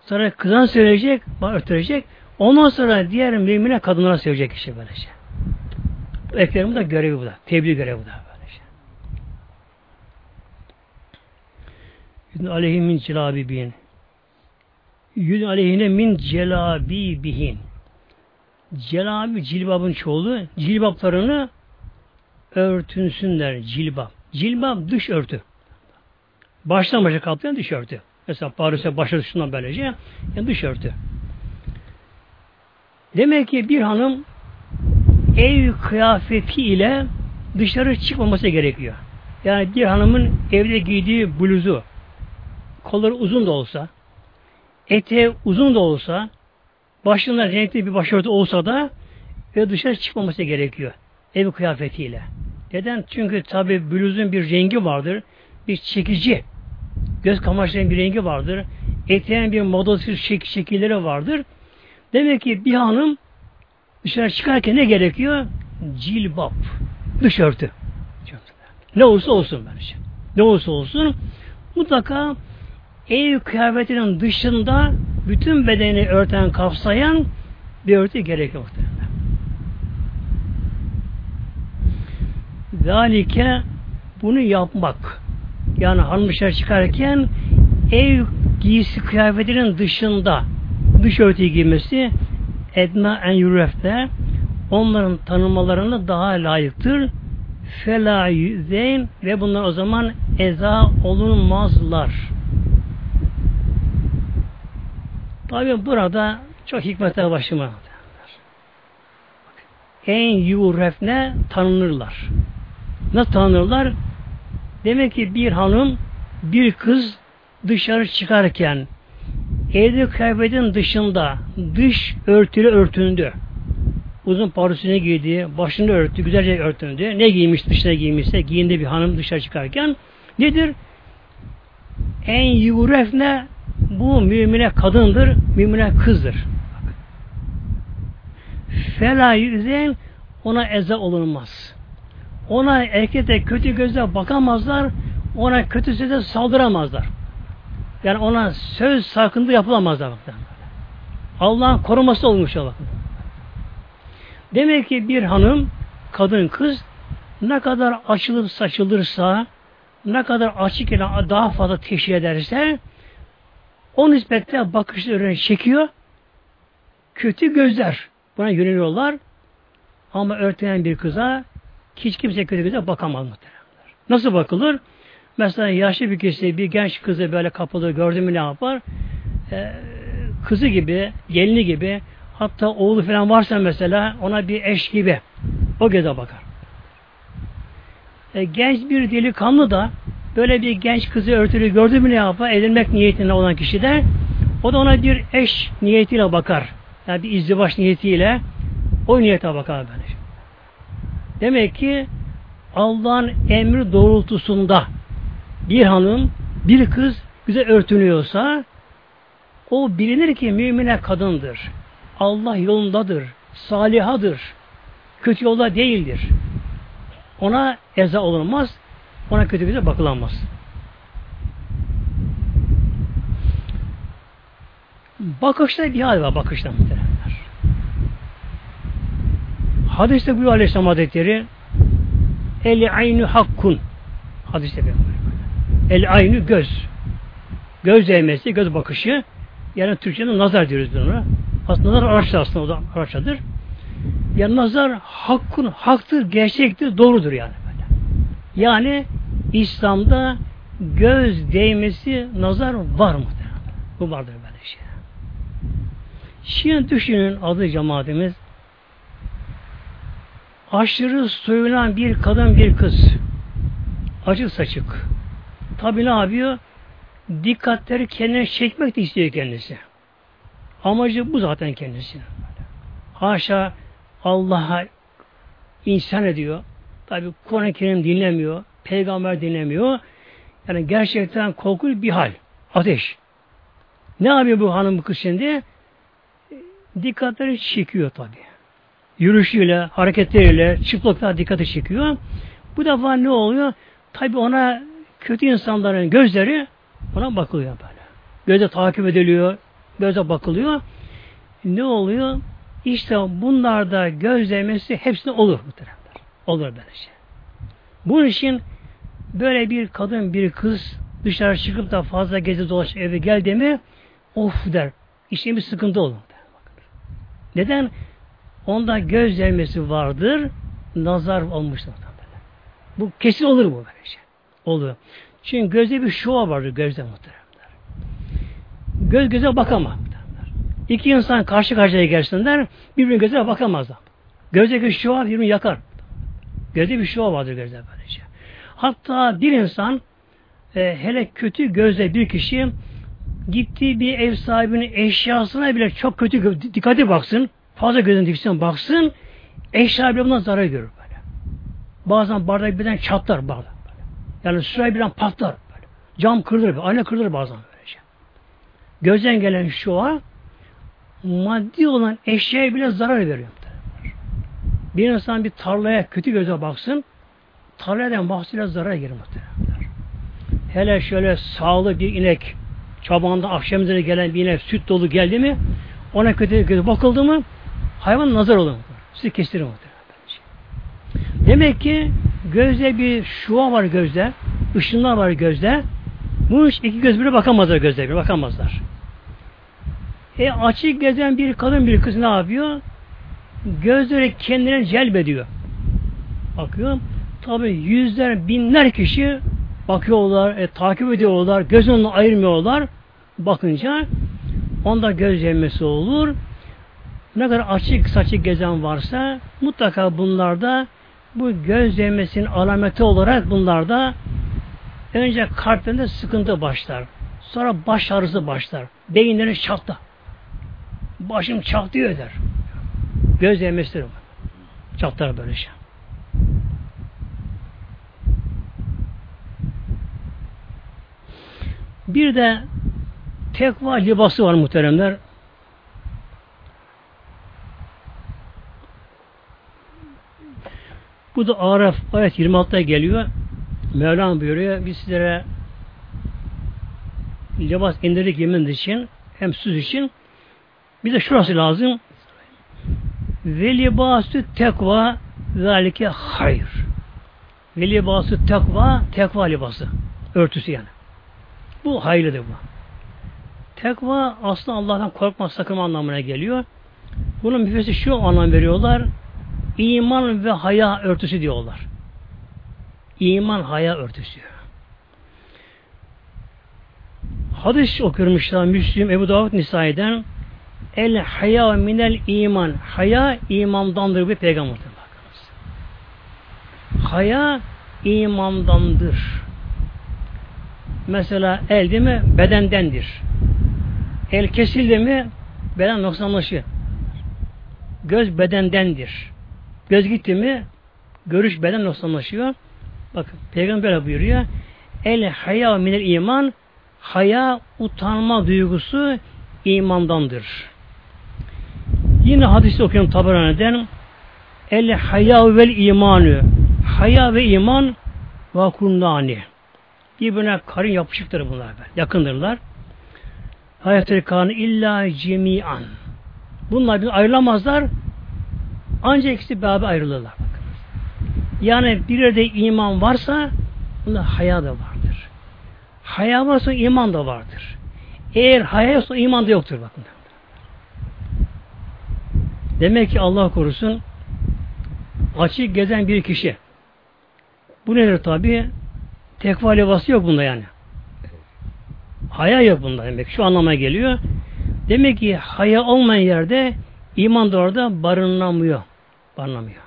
Sonra kızan söyleyecek. Örttürecek. Ondan sonra diğer mümine kadınlara söyleyecek kişi böylece. Erkeklerin de görevi bu da. Tebliğ görevi bu da. Yüzün aleyhi min celabibihin. Yüzün aleyhine min celabibihin. Celabi cilbabın çoğulu. Cilbaplarını örtünsünler. Cilbab. Cilbab dış örtü. Baştan başa kaplayan dış örtü. Mesela Paris'e başarı şundan böylece yani dış örtü. Demek ki bir hanım ev kıyafeti ile dışarı çıkmaması gerekiyor. Yani bir hanımın evde giydiği bluzu kolları uzun da olsa eteği uzun da olsa başında renkli bir başörtü olsa da ve dışarı çıkmaması gerekiyor. Ev kıyafetiyle. Neden? Çünkü tabi bluzun bir rengi vardır. Bir çekici. Göz kamaşlayan bir rengi vardır. Eteğin bir modası şek şekilleri vardır. Demek ki bir hanım dışarı çıkarken ne gerekiyor? Cilbap. Dışörtü. Ne olursa olsun bence. Ne olursa olsun mutlaka ev kıyafetinin dışında bütün bedeni örten kapsayan bir örtü gerekiyor. Zalike bunu yapmak. Yani hanım çıkarken ev giysi kıyafetinin dışında dış örtüyü giymesi edna en yurefte onların tanımalarına daha layıktır. Fela yüzeyn ve bunlar o zaman eza olunmazlar. Tabi burada çok hikmetler başıma. En yurefne tanınırlar. Nasıl tanırlar? Demek ki bir hanım, bir kız dışarı çıkarken evde kıyafetin dışında dış örtülü örtündü. Uzun parçasını giydi, başını örttü, güzelce örtündü. Ne giymiş dışına giymişse giyindi bir hanım dışarı çıkarken nedir? En yurefne bu mümine kadındır, mümine kızdır. Fela yüzen ona eze olunmaz. Ona erkekte kötü gözle bakamazlar, ona kötü sözle saldıramazlar. Yani ona söz sakındı yapılamazlar. Allah'ın koruması olmuş Allah. Demek ki bir hanım, kadın, kız ne kadar açılıp saçılırsa, ne kadar açık ile daha fazla teşhir ederse o nispetle bakışlarını çekiyor. Kötü gözler buna yöneliyorlar. Ama örtülen bir kıza hiç kimse kötü göze bakamaz muhtemelen. Nasıl bakılır? Mesela yaşlı bir kişi bir genç kızı böyle kapalı gördü mü ne yapar? Ee, kızı gibi, gelini gibi hatta oğlu falan varsa mesela ona bir eş gibi o göze bakar. Ee, genç bir delikanlı da böyle bir genç kızı örtülü gördü mü ne yapar? Evlenmek niyetinde olan kişi de o da ona bir eş niyetiyle bakar. Yani bir izdivaç niyetiyle o niyete bakar böyle. Demek ki Allah'ın emri doğrultusunda bir hanım, bir kız güzel örtünüyorsa o bilinir ki mümine kadındır. Allah yolundadır, salihadır, kötü yolda değildir. Ona eza olunmaz, ona kötü göze bakılamaz. Bakışta bir hal var, bakışta muhtemelen. Hadiste bu Aleyhisselam Hazretleri El aynu hakkun hadiste bir El aynu göz. Göz değmesi, göz bakışı yani Türkçe'de nazar diyoruz biz ona. Aslında nazar araçta aslında o da araçtadır. Yani nazar hakkun, haktır, gerçektir, doğrudur yani. Yani İslam'da göz değmesi, nazar var muhtemelen. Bu vardır böyle şey. Şimdi düşünün adı cemaatimiz aşırı soyulan bir kadın bir kız açık saçık tabi ne yapıyor? Dikkatleri kendine çekmek de istiyor kendisi. Amacı bu zaten kendisi. Haşa Allah'a insan ediyor. Tabi Kur'an-ı Kerim dinlemiyor. Peygamber dinlemiyor. Yani gerçekten korkunç bir hal. Ateş. Ne yapıyor bu hanım bu kız şimdi? Dikkatleri çekiyor tabi. Yürüyüşüyle, hareketleriyle, çıplaklığa dikkati çekiyor. Bu defa ne oluyor? Tabi ona kötü insanların gözleri ona bakılıyor böyle. Göze takip ediliyor, göze bakılıyor. Ne oluyor? İşte bunlarda gözlemesi hepsinde olur muhtemelen. Olur böyle şey. Bunun için böyle bir kadın, bir kız dışarı çıkıp da fazla gezi dolaş eve geldi mi of der. İşte bir sıkıntı olur. Neden? Onda göz değmesi vardır. Nazar olmuştur. Bu kesin olur bu böyle şey. Olur. Çünkü gözde bir şova vardır gözde muhteremler. Göz göze bakamaz. İki insan karşı karşıya gelsinler birbirine göze bakamazlar. Gözdeki şova birbirini yakar. Gözde bir şova vardır gözde böylece. Hatta bir insan e, hele kötü gözle bir kişi gittiği bir ev sahibinin eşyasına bile çok kötü dikkati baksın. Fazla gözün diksin baksın. Eşya bile bundan zarar görür böyle. Bazen bardak birden çatlar bardak. Böyle. Yani sırayı birden patlar. Böyle. Cam kırılır. Ayna kırılır bazen böylece. Gözden gelen şu an maddi olan eşyaya bile zarar veriyor. Bir insan bir tarlaya kötü göze baksın, tarladan mahsule zarar gelir muhtemelen. Hele şöyle sağlı bir inek, çabanda akşam üzere gelen bir inek süt dolu geldi mi, ona kötü göze bakıldı mı, hayvan nazar olur. Sizi kestirir muhtemelen. Demek ki gözde bir şuva var gözde, ışınlar var gözde. Bunun için iki göz bile bakamazlar gözde bir bakamazlar. E açık gezen bir kadın bir kız ne yapıyor? Gözleri kendine celbediyor. Bakıyor. Tabi yüzler, binler kişi bakıyorlar, e, takip ediyorlar, göz önüne ayırmıyorlar. Bakınca onda göz yemesi olur. Ne kadar açık saçık gezen varsa mutlaka bunlarda bu göz yemesinin alameti olarak bunlarda önce kalplerinde sıkıntı başlar. Sonra baş ağrısı başlar. Beyinleri çatlar. Başım çatlıyor der. Göz yemesidir bu. Çatlar böyle şey. Bir de tekva libası var muhteremler. Bu da Araf ayet 26'da geliyor. Mevlam buyuruyor. Biz sizlere libas indirdik yemin için hem süz için bir de şurası lazım. Ve libasü tekva zalike hayır. Ve libasü tekva tekva libası. Örtüsü yani. Bu hayırlıdır bu. Tekva aslında Allah'tan korkma sakınma anlamına geliyor. Bunun müfessir şu anlam veriyorlar. İman ve haya örtüsü diyorlar. İman haya örtüsü. Hadis okuyormuşlar Müslüm Ebu Davud Nisai'den El haya minel iman. Haya imandandır bir peygamber. Bakınız. Haya imandandır. Mesela el değil mi? Bedendendir. El kesildi mi? Beden noksanlaşıyor. Göz bedendendir. Göz gitti mi? Görüş beden noksanlaşıyor. Bakın peygamber buyuruyor. El haya minel iman. Haya utanma duygusu imandandır. Yine hadisi okuyorum Tabarani'den El haya vel imanı Haya ve iman vakurnani Birbirine karın yapışıktır bunlar. Yakındırlar. Hayat-ı kanı illa cemian. Bunlar bir ayrılamazlar. Ancak ikisi beraber ayrılırlar. Bakınız. Yani bir yerde iman varsa bunda haya da vardır. Haya varsa iman da vardır. Eğer haya yoksa iman da yoktur bakın. Demek ki Allah korusun açık gezen bir kişi. Bu nedir tabi? Tekva levası yok bunda yani. Haya yok bunda demek. Şu anlama geliyor. Demek ki haya olmayan yerde iman da orada barınamıyor. Barınamıyor.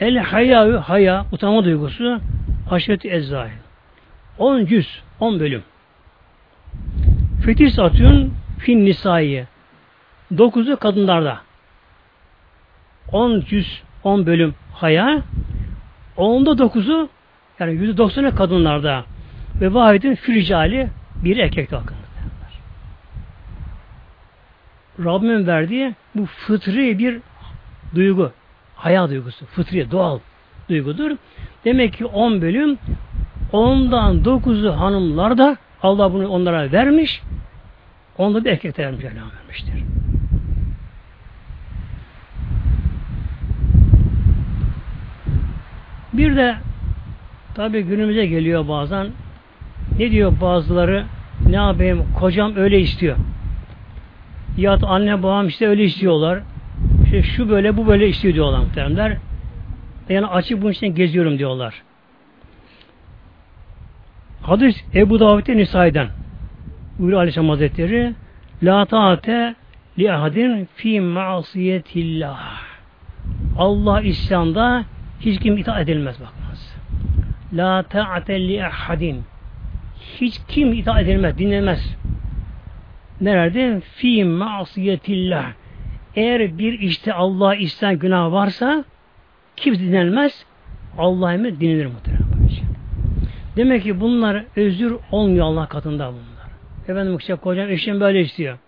El hayavü haya, utanma duygusu aşırı ezzail. 10 cüz, 10 bölüm. Fetih satın fin nisaiye. 9'u kadınlarda. 10 cüz, 10 bölüm haya. Onda 9'u yani %90'ı kadınlarda. Ve vahidin firicali bir erkekte hakkında. Rabbimin verdiği bu fıtri bir duygu. Hayal duygusu. Fıtri, doğal duygudur. Demek ki 10 bölüm ondan 9'u hanımlarda Allah bunu onlara vermiş. Onda bir erkekte vermiş. vermiştir. Bir de tabi günümüze geliyor bazen ne diyor bazıları ne yapayım kocam öyle istiyor. Ya anne babam işte öyle istiyorlar. İşte şu böyle bu böyle istiyor diyorlar muhteremler. Yani açık bunun için geziyorum diyorlar. Hadis Ebu Davud'e Nisa'dan buyuruyor Aleyhisselam Hazretleri La ta'ate li ahadin fi ma'asiyetillah Allah isyanda hiç kim itaat edilmez bakmaz. La ta'ate li ahadin hiç kim itaat edilmez, dinlemez. Nerede? Fi ma'asiyetillah eğer bir işte Allah isten günah varsa kim dinlenmez? Allah emri dinlenir muhtemelen. Demek ki bunlar özür olmuyor Allah katında bunlar. Efendim işte kocam eşim böyle istiyor.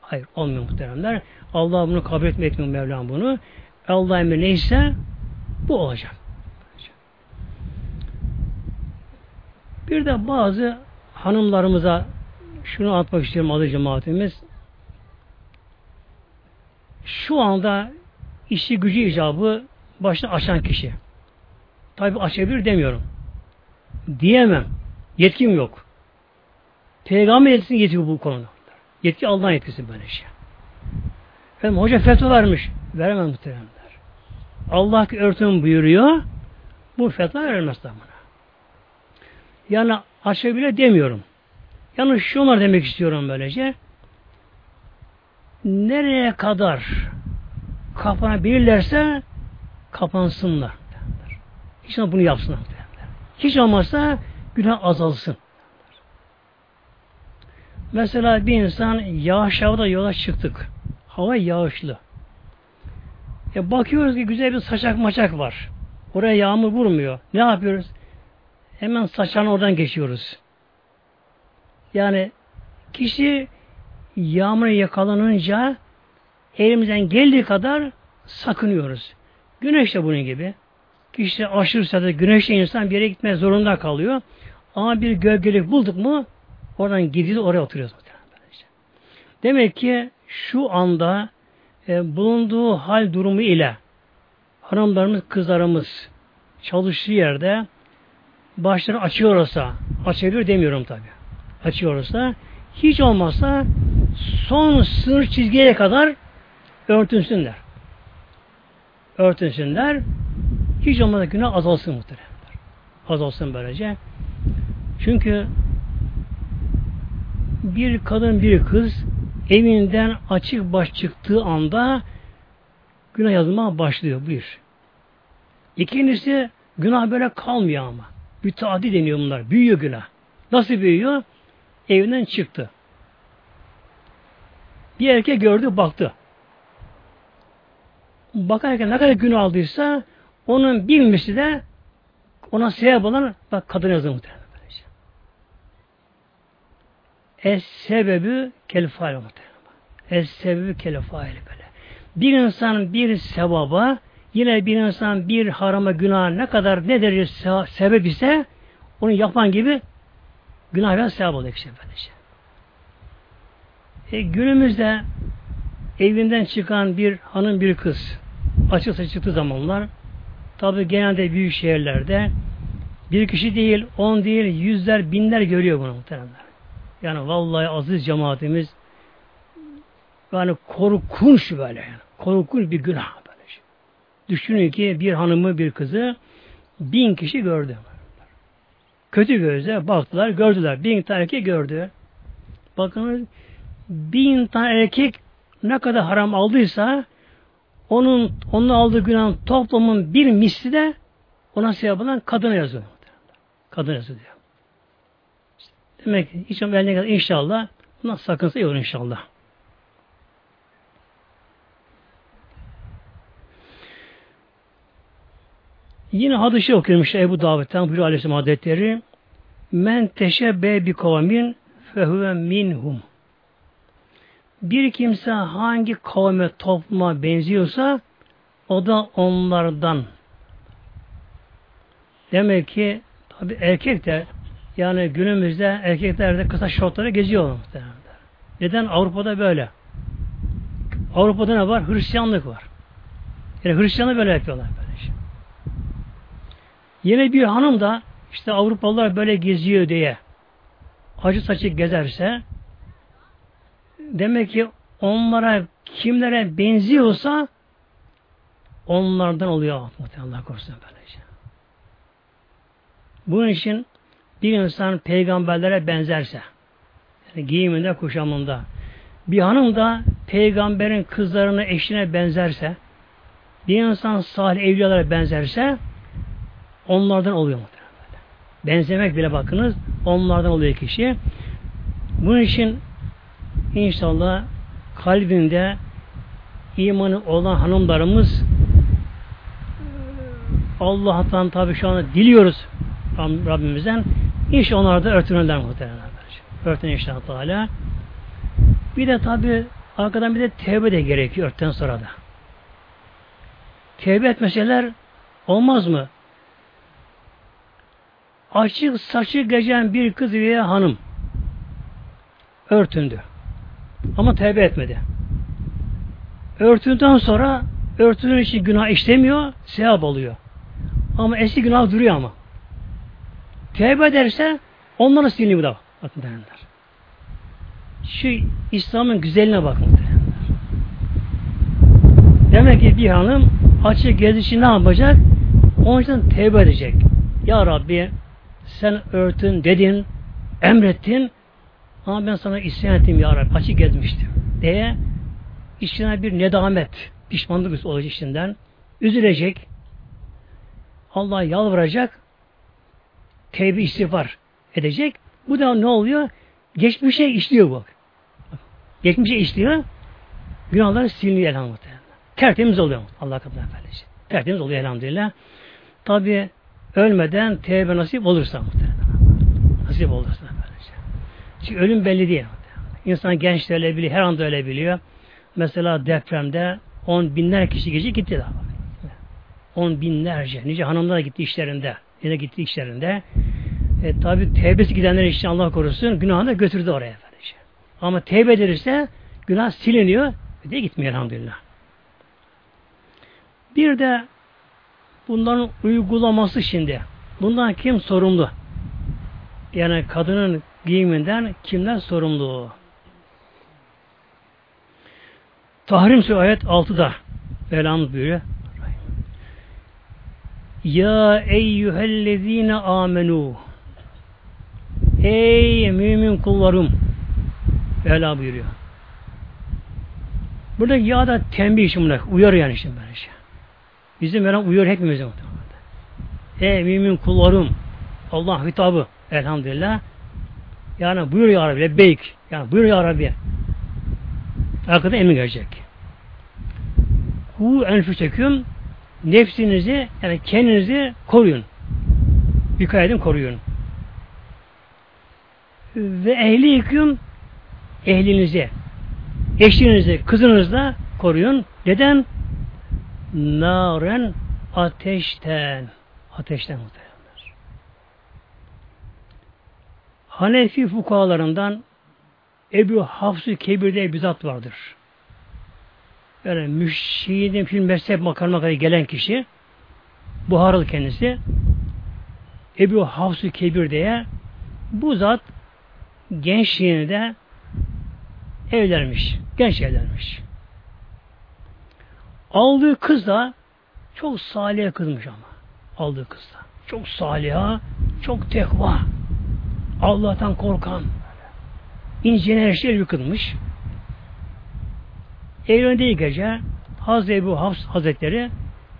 Hayır olmuyor muhteremler. Allah bunu kabul etmiyor, etmiyor Mevlam bunu. Allah emri neyse bu olacak. Bir de bazı hanımlarımıza şunu atmak istiyorum adı cemaatimiz şu anda işi gücü icabı başına açan kişi. Tabi açabilir demiyorum. Diyemem. Yetkim yok. Peygamber yetkisi yetiyor bu konuda. Yetki Allah'ın yetkisi böyle şey. Efendim hoca fetva vermiş. Veremem muhteremler. Allah ki örtüm buyuruyor. Bu fetva verilmez da bana. Yani açabilir demiyorum. Yani şunlar demek istiyorum böylece nereye kadar kapanabilirlerse kapansınlar. Hiç bunu yapsınlar. Hiç olmazsa günah azalsın. Mesela bir insan yağış havada yola çıktık. Hava yağışlı. E bakıyoruz ki güzel bir saçak maçak var. Oraya yağmur vurmuyor. Ne yapıyoruz? Hemen saçan oradan geçiyoruz. Yani kişi yağmur yakalanınca elimizden geldiği kadar sakınıyoruz. Güneş de bunun gibi. Kişi aşırı da güneşle insan bir yere gitmeye zorunda kalıyor. Ama bir gölgelik bulduk mu oradan gidiyoruz oraya oturuyoruz. Demek ki şu anda e, bulunduğu hal durumu ile hanımlarımız, kızlarımız çalıştığı yerde başları açıyorsa, açabilir demiyorum tabi. Açıyorsa hiç olmazsa son sınır çizgiye kadar örtünsünler. Örtünsünler. Hiç olmazsa günah azalsın muhteremler. Azalsın böylece. Çünkü bir kadın bir kız evinden açık baş çıktığı anda günah yazılmaya başlıyor. Bir. İkincisi günah böyle kalmıyor ama. Müteaddi deniyor bunlar. Büyüyor günah. Nasıl büyüyor? Evinden çıktı. Bir erkek gördü baktı. Bakarken ne kadar gün aldıysa onun bir misli de ona sebep olan bak kadın yazdı muhtemelen. Es sebebi kel fail. Es sebebi kel fail böyle. Bir insan bir sevaba yine bir insan bir harama günah ne kadar ne derece sebep ise onu yapan gibi günah ve sevap oluyor işte böylece. E, günümüzde evinden çıkan bir hanım bir kız açıkça çıktığı zamanlar tabi genelde büyük şehirlerde bir kişi değil, on değil, yüzler, binler görüyor bunu muhtemelen. Yani vallahi aziz cemaatimiz yani korkunç böyle yani. Korkunç bir günah böyle. Düşünün ki bir hanımı bir kızı bin kişi gördü. Kötü gözle baktılar, gördüler. Bin tane erkek gördü. Bakın bin tane erkek ne kadar haram aldıysa onun onun aldığı günahın toplamın bir misli de ona sebep olan kadına yazıyor. Kadın yazıyor. Ki hiç eline kadar inşallah buna sakınsa olur inşallah. Yine hadisi okuyorum işte Ebu Davud'dan buyuruyor Aleyhisselam Hazretleri Men teşebbe bi kavmin fehuve minhum bir kimse hangi kavme topluma benziyorsa o da onlardan. Demek ki tabi erkek de yani günümüzde erkekler de kısa şortları geziyor muhtemelen. Neden? Avrupa'da böyle. Avrupa'da ne var? Hristiyanlık var. Yani Hristiyanlık böyle yapıyorlar böyle şey. Yine bir hanım da işte Avrupalılar böyle geziyor diye acı saçı gezerse demek ki onlara kimlere benziyorsa onlardan oluyor muhtemelen Allah korusun böylece. Bunun için bir insan peygamberlere benzerse yani giyiminde kuşamında bir hanım da peygamberin kızlarına eşine benzerse bir insan salih evliyalara benzerse onlardan oluyor muhtemelen. Benzemek bile bakınız onlardan oluyor kişi. Bunun için İnşallah kalbinde imanı olan hanımlarımız Allah'tan tabi şu anda diliyoruz Rabbimizden. İnşallah onlar da örtünürler muhtemelen. Örtün inşallah Teala. Bir de tabi arkadan bir de tevbe de gerekiyor örtten sonra da. Tevbe etmeseler olmaz mı? Açık saçı gezen bir kız veya hanım örtündü. Ama tevbe etmedi. Örtünden sonra örtünün için günah işlemiyor, sevap oluyor. Ama eski günah duruyor ama. Tevbe ederse onlara siliniyor da. Bakın derler. Şu İslam'ın güzeline bakın derler. Demek ki bir hanım açık gezişi ne yapacak? Onun için tevbe edecek. Ya Rabbi sen örtün dedin, emrettin, ama ben sana isyan ettim ya Rabbi. Açık gezmiştim. Diye içine bir nedamet, pişmanlık olacak içinden. Üzülecek. Allah yalvaracak. Tevbe istiğfar edecek. Bu da ne oluyor? Geçmişe işliyor bu. Geçmişe işliyor. Günahları siliniyor elhamdülillah. Tertemiz oluyor Allah katına efendice. Tertemiz oluyor elhamdülillah. Tabi ölmeden tevbe nasip olursa muhtemelen. Nasip olursa. Çünkü ölüm belli değil. İnsan genç de ölebiliyor, her anda ölebiliyor. Mesela depremde on binler kişi gece gitti daha. On binlerce. Nice hanımlar gitti işlerinde. Yine gitti işlerinde. E, tabi tevbesi gidenler için Allah korusun günahını götürdü oraya. Efendice. Ama tevbe edilirse günah siliniyor ve de gitmiyor elhamdülillah. Bir de bunların uygulaması şimdi. Bundan kim sorumlu? Yani kadının giyiminden kimden sorumlu? Tahrim Suresi ayet 6'da Mevlamız buyuruyor. Ya eyyühellezine amenu Ey mümin kullarım Mevla buyuruyor. Burada ya da tembih için bunlar. Uyar yani işte böyle şey. Bizim Mevlam uyar hepimize muhtemelen. Ey mümin kullarım Allah hitabı elhamdülillah yani buyur ya Rabbi, lebbeyk. Yani buyur ya Rabbi. Arkada emin gelecek. Hu enfüseküm nefsinizi yani kendinizi koruyun. Dikkat edin koruyun. Ve ehli yıkın ehlinizi eşinizi, kızınızla koruyun. Neden? Naren ateşten. Ateşten muhtemelen. Hanefi fukalarından Ebu Hafs-ı Kebir'de bir zat vardır. Yani müşşidin film mezhep makamına kadar gelen kişi Buharalı kendisi Ebu Hafs-ı Kebir diye bu zat gençliğinde evlenmiş. Genç evlenmiş. Aldığı kız da çok salih kızmış ama. Aldığı kız da. Çok saliha, çok tekva. Allah'tan korkan, incinen her şey Evlendiği gece Hazreti Ebu Hafs Hazretleri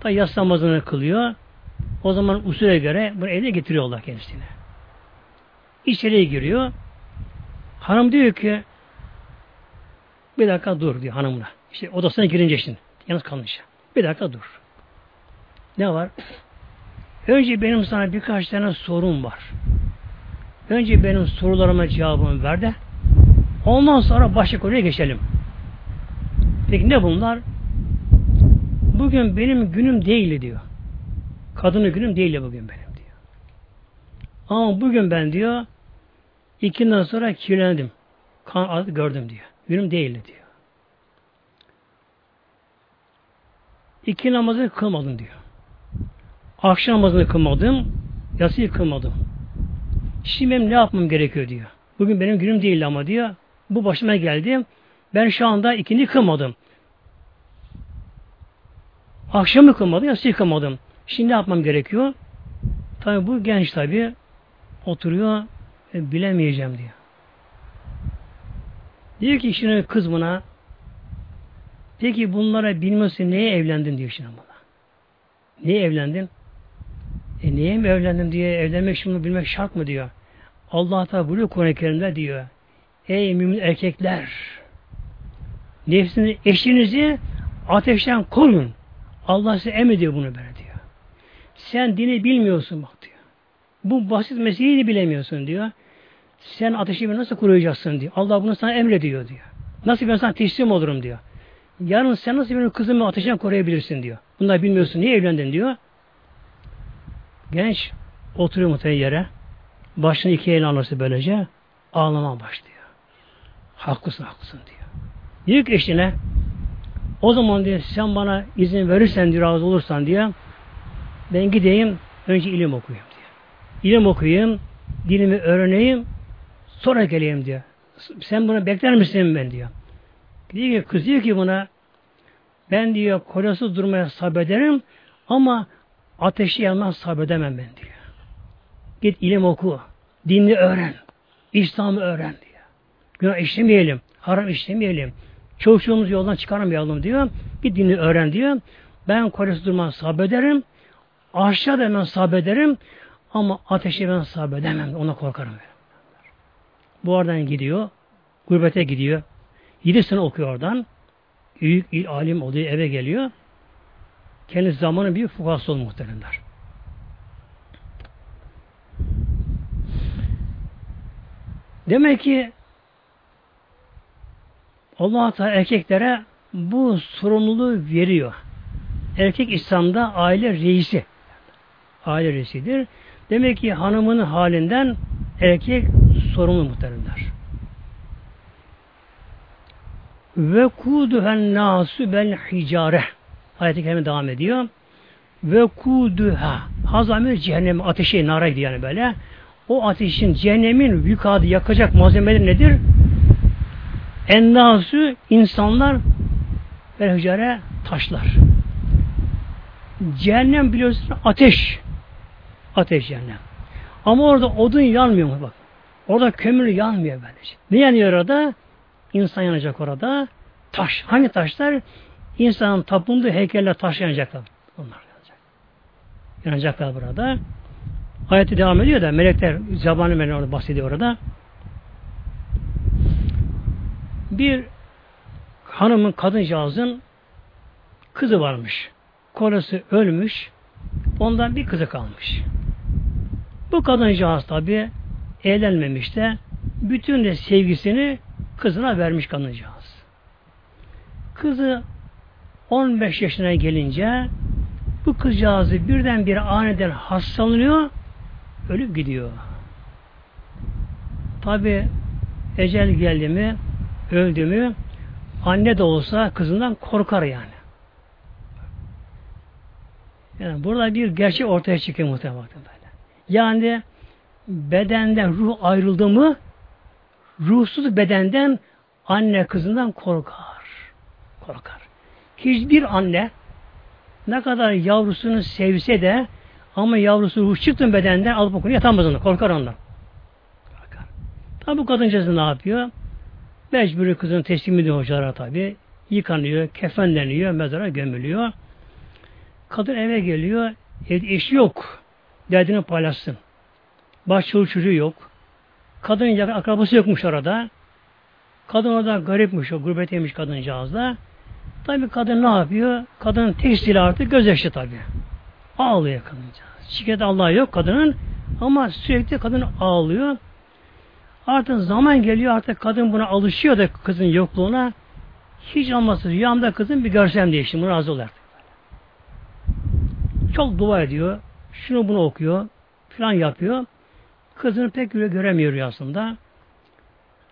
da yas namazını kılıyor. O zaman usule göre bunu eline getiriyorlar kendisine. İçeriye giriyor. Hanım diyor ki bir dakika dur diyor hanımına. İşte odasına girince şimdi. Yalnız kalınca. Bir dakika dur. Ne var? Önce benim sana birkaç tane sorum var. Önce benim sorularıma cevabımı ver de ondan sonra başka konuya geçelim. Peki ne bunlar? Bugün benim günüm değil diyor. Kadını günüm değil bugün benim diyor. Ama bugün ben diyor ikinden sonra kirlendim. Kan gördüm diyor. Günüm değil diyor. İki namazı kılmadım diyor. Akşam namazını kılmadım. Yasıyı kılmadım. Şimdi benim ne yapmam gerekiyor diyor. Bugün benim günüm değil ama diyor. Bu başıma geldi. Ben şu anda ikindi kılmadım. Akşamı kılmadım, yasıyı kılmadım. Şimdi ne yapmam gerekiyor? Tabi bu genç tabi oturuyor e, bilemeyeceğim diyor. Diyor ki şimdi kız buna peki bunlara bilmesi neye evlendin diyor şimdi buna. Niye evlendin? E niye mi evlendim diye evlenmek şimdi bilmek şart mı diyor. Allah Teala buyuruyor Kur'an-ı Kerim'de diyor. Ey mümin erkekler nefsini eşinizi ateşten koruyun. Allah size emrediyor bunu böyle diyor. Sen dini bilmiyorsun bak diyor. Bu basit meseleyi de bilemiyorsun diyor. Sen ateşi nasıl koruyacaksın diyor. Allah bunu sana emrediyor diyor. Nasıl ben sana teslim olurum diyor. Yarın sen nasıl benim kızımı ateşten koruyabilirsin diyor. Bunları bilmiyorsun. Niye evlendin diyor. Genç oturuyor muhtemelen yere. Başını iki elini alırsa böylece ağlama başlıyor. Haklısın haklısın diyor. Diyor ki eşine o zaman diyor sen bana izin verirsen diyor razı olursan diyor ben gideyim önce ilim okuyayım diyor. İlim okuyayım, dilimi öğreneyim, sonra geleyim diyor. Sen bunu bekler misin ben diyor. Diyor ki, kız diyor ki buna ben diyor kocası durmaya sabrederim ama ateşi yanmaz sabredemem ben diyor. Git ilim oku, dinini öğren, İslam'ı öğren diyor. Günah işlemeyelim, haram işlemeyelim. Çocuğumuzu yoldan çıkaramayalım diyor. Git dinini öğren diyor. Ben kocası durmaz sabrederim Aşağı da ben sabrederim ama ateşe ben sabredemem. Ona korkarım. Bu oradan gidiyor. Gurbete gidiyor. Yedi sene okuyor oradan. Büyük il, alim oluyor. Eve geliyor. Kendi zamanı bir fukası oldu muhteremler. Demek ki Allah Teala erkeklere bu sorumluluğu veriyor. Erkek İslam'da aile reisi aile reisidir. Demek ki hanımının halinden erkek sorumlu muhteremler. Ve kuduhen nasu bel hicare. Ayet-i kerime devam ediyor. Ve kuduha. Hazamir cehennem ateşi nara gidiyor yani böyle. O ateşin cehennemin vükadı yakacak malzemeleri nedir? Ennasu insanlar ve hicare taşlar. Cehennem biliyorsun ateş. Ateş cehennem. Ama orada odun yanmıyor mu bak. Orada kömür yanmıyor böylece. Ne yanıyor orada? İnsan yanacak orada. Taş. Hangi taşlar? İnsanın tapındığı heykeller taş yanacaklar. Onlar yanacak. Yanacaklar burada. Ayeti devam ediyor da melekler, zabanı melekler bahsediyor orada. Bir hanımın, kadıncağızın kızı varmış. Kolası ölmüş. Ondan bir kızı kalmış. Bu kadıncağız tabi evlenmemiş de bütün de sevgisini kızına vermiş kadıncağız. Kızı 15 yaşına gelince bu kızcağızı birden bir aniden hastalanıyor, ölüp gidiyor. Tabi ecel geldi mi, öldü mü, anne de olsa kızından korkar yani. Yani burada bir gerçek ortaya çıkıyor muhtemelen. Yani bedenden ruh ayrıldı mı ruhsuz bedenden anne kızından korkar. Korkar. Hiçbir anne ne kadar yavrusunu sevse de ama yavrusu ruh çıktı bedenden alıp okunu yatamaz onu. Korkar ondan. Korkar. Tabi bu kadıncası ne yapıyor? Mecburi kızını teslim ediyor hocalara tabi. yıkanıyor, kefenleniyor, mezara gömülüyor. Kadın eve geliyor, evde eşi yok. Derdini paylaşsın. Baş çocuğu yok. Kadının yakın akrabası yokmuş orada. Kadın orada garipmiş o, gurbeteymiş kadıncağız da. Tabi kadın ne yapıyor? Kadının tek silahı artık gözyaşı tabi. Ağlıyor kadıncağız. Şikayet Allah yok kadının ama sürekli kadın ağlıyor. Artık zaman geliyor artık kadın buna alışıyor da kızın yokluğuna. Hiç olmazsa rüyamda kızın bir görsem diye şimdi razı olur Çok dua ediyor. Şunu bunu okuyor. Falan yapıyor. Kızını pek göre göremiyor rüyasında.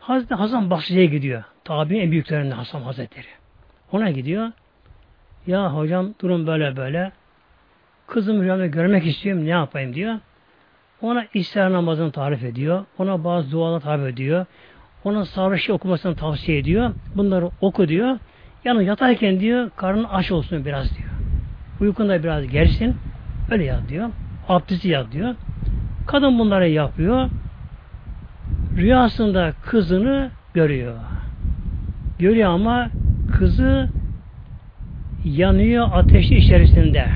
Hazreti Hasan Basri'ye gidiyor. Tabi en büyüklerinden Hasan Hazretleri. Ona gidiyor. Ya hocam durum böyle böyle. Kızım rüyamda görmek istiyorum ne yapayım diyor. Ona ister namazını tarif ediyor. Ona bazı dualar tarif ediyor. Ona sarışı okumasını tavsiye ediyor. Bunları oku diyor. Yani yatarken diyor karnın aç olsun biraz diyor. Uykunda biraz gersin. Öyle yat diyor. Abdesti yat diyor. Kadın bunları yapıyor. Rüyasında kızını görüyor. Görüyor ama kızı yanıyor ateşi içerisinde.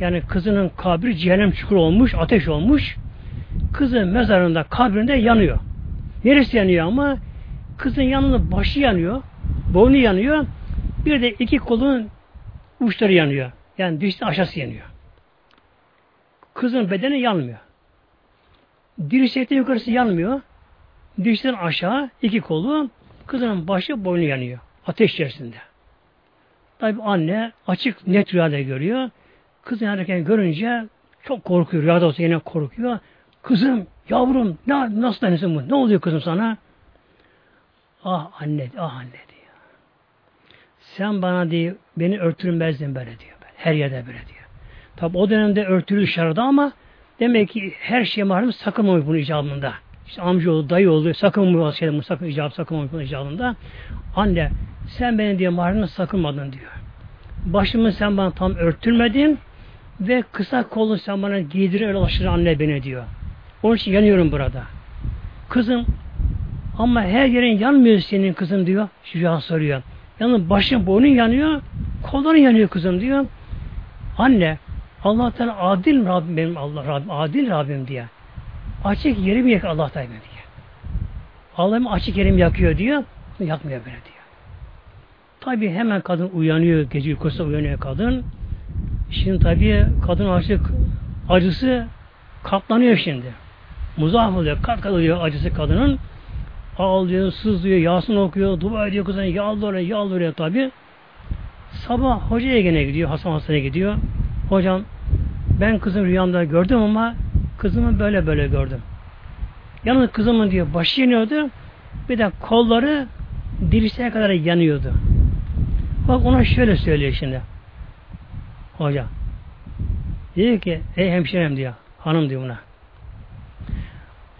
Yani kızının kabri cehennem çukuru olmuş, ateş olmuş. Kızı mezarında, kabrinde yanıyor. Neresi yanıyor ama? Kızın yanında başı yanıyor, boynu yanıyor. Bir de iki kolun uçları yanıyor. Yani dişli aşağısı yanıyor. Kızın bedeni yanmıyor. Dirsekten yukarısı yanmıyor. Dişten aşağı iki kolu, kızının başı boynu yanıyor. Ateş içerisinde. Tabi anne açık net rüyada görüyor. Kızın yanarken görünce çok korkuyor. Rüyada olsa yine korkuyor. Kızım, yavrum, ne, nasıl tanıyorsun bu? Ne oluyor kızım sana? Ah anne, ah anne diyor. Sen bana diyor, beni örtülmezdin böyle diyor. Her yerde böyle diyor. Tabi o dönemde örtülü dışarıda ama demek ki her şey malum sakınmamış bunun icabında. İşte amcaoğlu, dayıoğlu sakınmıyor şeyde, sakın icabı sakınmamış bunun icabında. Anne sen beni diye mahremden sakınmadın diyor. Başımı sen bana tam örtülmedin ve kısa kollu sen bana giydir öyle ulaşır anne beni diyor. Onun için yanıyorum burada. Kızım ama her yerin yanmıyor senin kızım diyor. Şüca soruyor. Yalnız başın boynun yanıyor, kolların yanıyor kızım diyor. Anne Allah Teala adil Rabbim benim Allah Rabbim adil Rabbim diye. Açık yerimi yak Allah Teala diye. Allah'ım açık yerim yakıyor diyor. Yakmıyor böyle diyor. Tabi hemen kadın uyanıyor, gece uykusu uyanıyor kadın. Şimdi tabi kadın açık acısı katlanıyor şimdi. Muzaf oluyor, kat kat oluyor acısı kadının. Ağlıyor, sızlıyor, Yasin okuyor, dua ediyor kızına, yalvarıyor, yalvarıyor tabi. Sabah hocaya gene gidiyor, Hasan Hasan'a gidiyor. Hocam ben kızım rüyamda gördüm ama kızımı böyle böyle gördüm. Yalnız kızımın diyor başı yanıyordu. Bir de kolları dirseğe kadar yanıyordu. Bak ona şöyle söylüyor şimdi. Hoca. Diyor ki ey hemşirem diyor. Hanım diyor buna.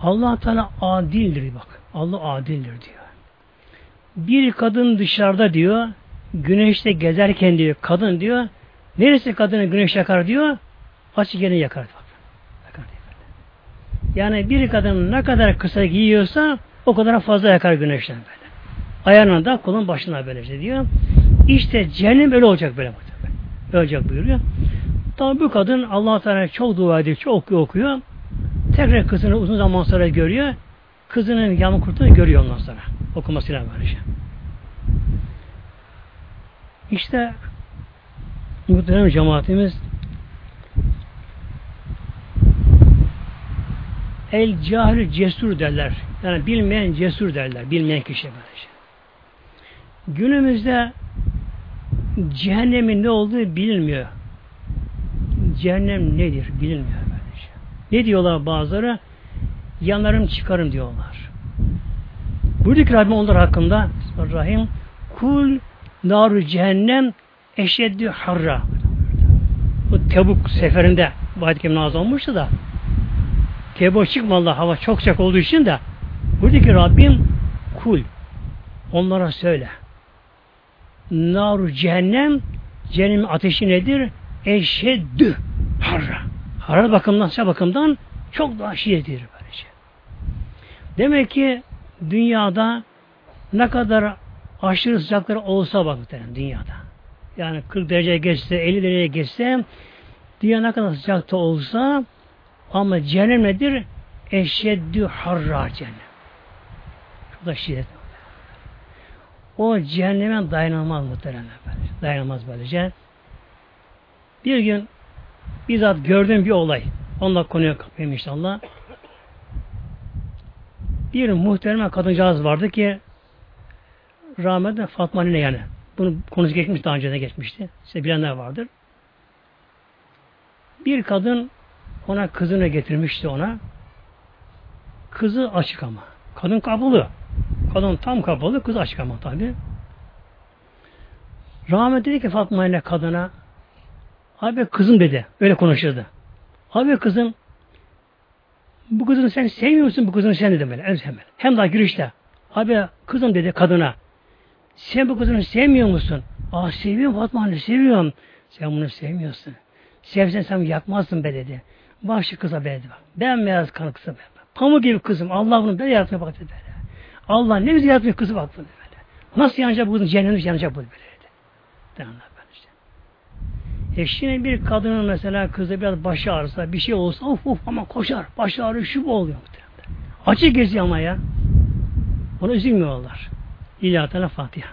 Allah Teala adildir bak. Allah adildir diyor. Bir kadın dışarıda diyor güneşte gezerken diyor kadın diyor neresi kadını güneş yakar diyor açık yerini yakar. Bak. Yani bir kadın ne kadar kısa giyiyorsa o kadar fazla yakar güneşten böyle. Ayağına da kolun başına böylece diyor. İşte cehennem öyle olacak böyle. Öyle olacak buyuruyor. Tabi bu kadın allah Teala çok dua ediyor, çok okuyor, okuyor. Tekrar kızını uzun zaman sonra görüyor. Kızının yağmur kurtunu görüyor ondan sonra. Okumasıyla böylece. İşte muhterem cemaatimiz el cahil cesur derler. Yani bilmeyen cesur derler. Bilmeyen kişi böylece. Günümüzde cehennemin ne olduğu bilinmiyor. Cehennem nedir bilinmiyor. Ne diyorlar bazıları? Yanlarım çıkarım diyorlar. Buradaki Rabbim onlar hakkında Rahim kul naru cehennem eşeddü harra. Bu Tebuk seferinde bu ayet-i nazı olmuştu da Tebuk çıkmalı hava çok sıcak olduğu için de buradaki Rabbim kul onlara söyle naru cehennem cehennem ateşi nedir? Eşeddü. Harar bakımdan, sıcak bakımdan çok daha şiddetlidir böylece. Demek ki dünyada ne kadar aşırı sıcakları olsa bak dünyada. Yani 40 derece geçse, 50 derece geçse dünya ne kadar sıcakta olsa ama cehennem nedir? Eşeddü harra cehennem. Şurada şiddet. O cehenneme dayanılmaz muhtemelen. Dayanılmaz böylece. Bir gün bizzat gördüğüm bir olay. Onunla konuya kapayım inşallah. Bir muhtereme kadıncağız vardı ki rahmetli Fatma Nine yani. Bunu konusu geçmiş daha önce de geçmişti. Size bilenler vardır. Bir kadın ona kızını getirmişti ona. Kızı açık ama. Kadın kapalı. Kadın tam kapalı, kız açık ama tabi. Rahmet dedi ki Fatma ile kadına abi kızım dedi. Öyle konuşurdu. Abi kızım bu kızını sen sevmiyorsun bu kızını sen dedi böyle. Hemen. Hem daha girişte. Abi kızım dedi kadına. Sen bu kızını sevmiyor musun? Aa seviyorum Fatma anne seviyorum. Sen bunu sevmiyorsun. Sevsen sen yakmazsın be dedi. Başlı kıza be dedi. Ben beyaz kanı kıza be. Pamuk gibi kızım. Allah bunu böyle yaratmaya bak dedi. Böyle. Allah ne güzel yaratmıyor kızı bak böyle. Nasıl yanacak bu kızın cehennemde yanacak bu böyle dedi. İşte. E şimdi bir kadının mesela kızı biraz başı ağrısa bir şey olsa of of ama koşar. Başı ağrıyor şu bu oluyor. Açık geziyor ama ya. Ona üzülmüyorlar. İlahi Teala Fatiha.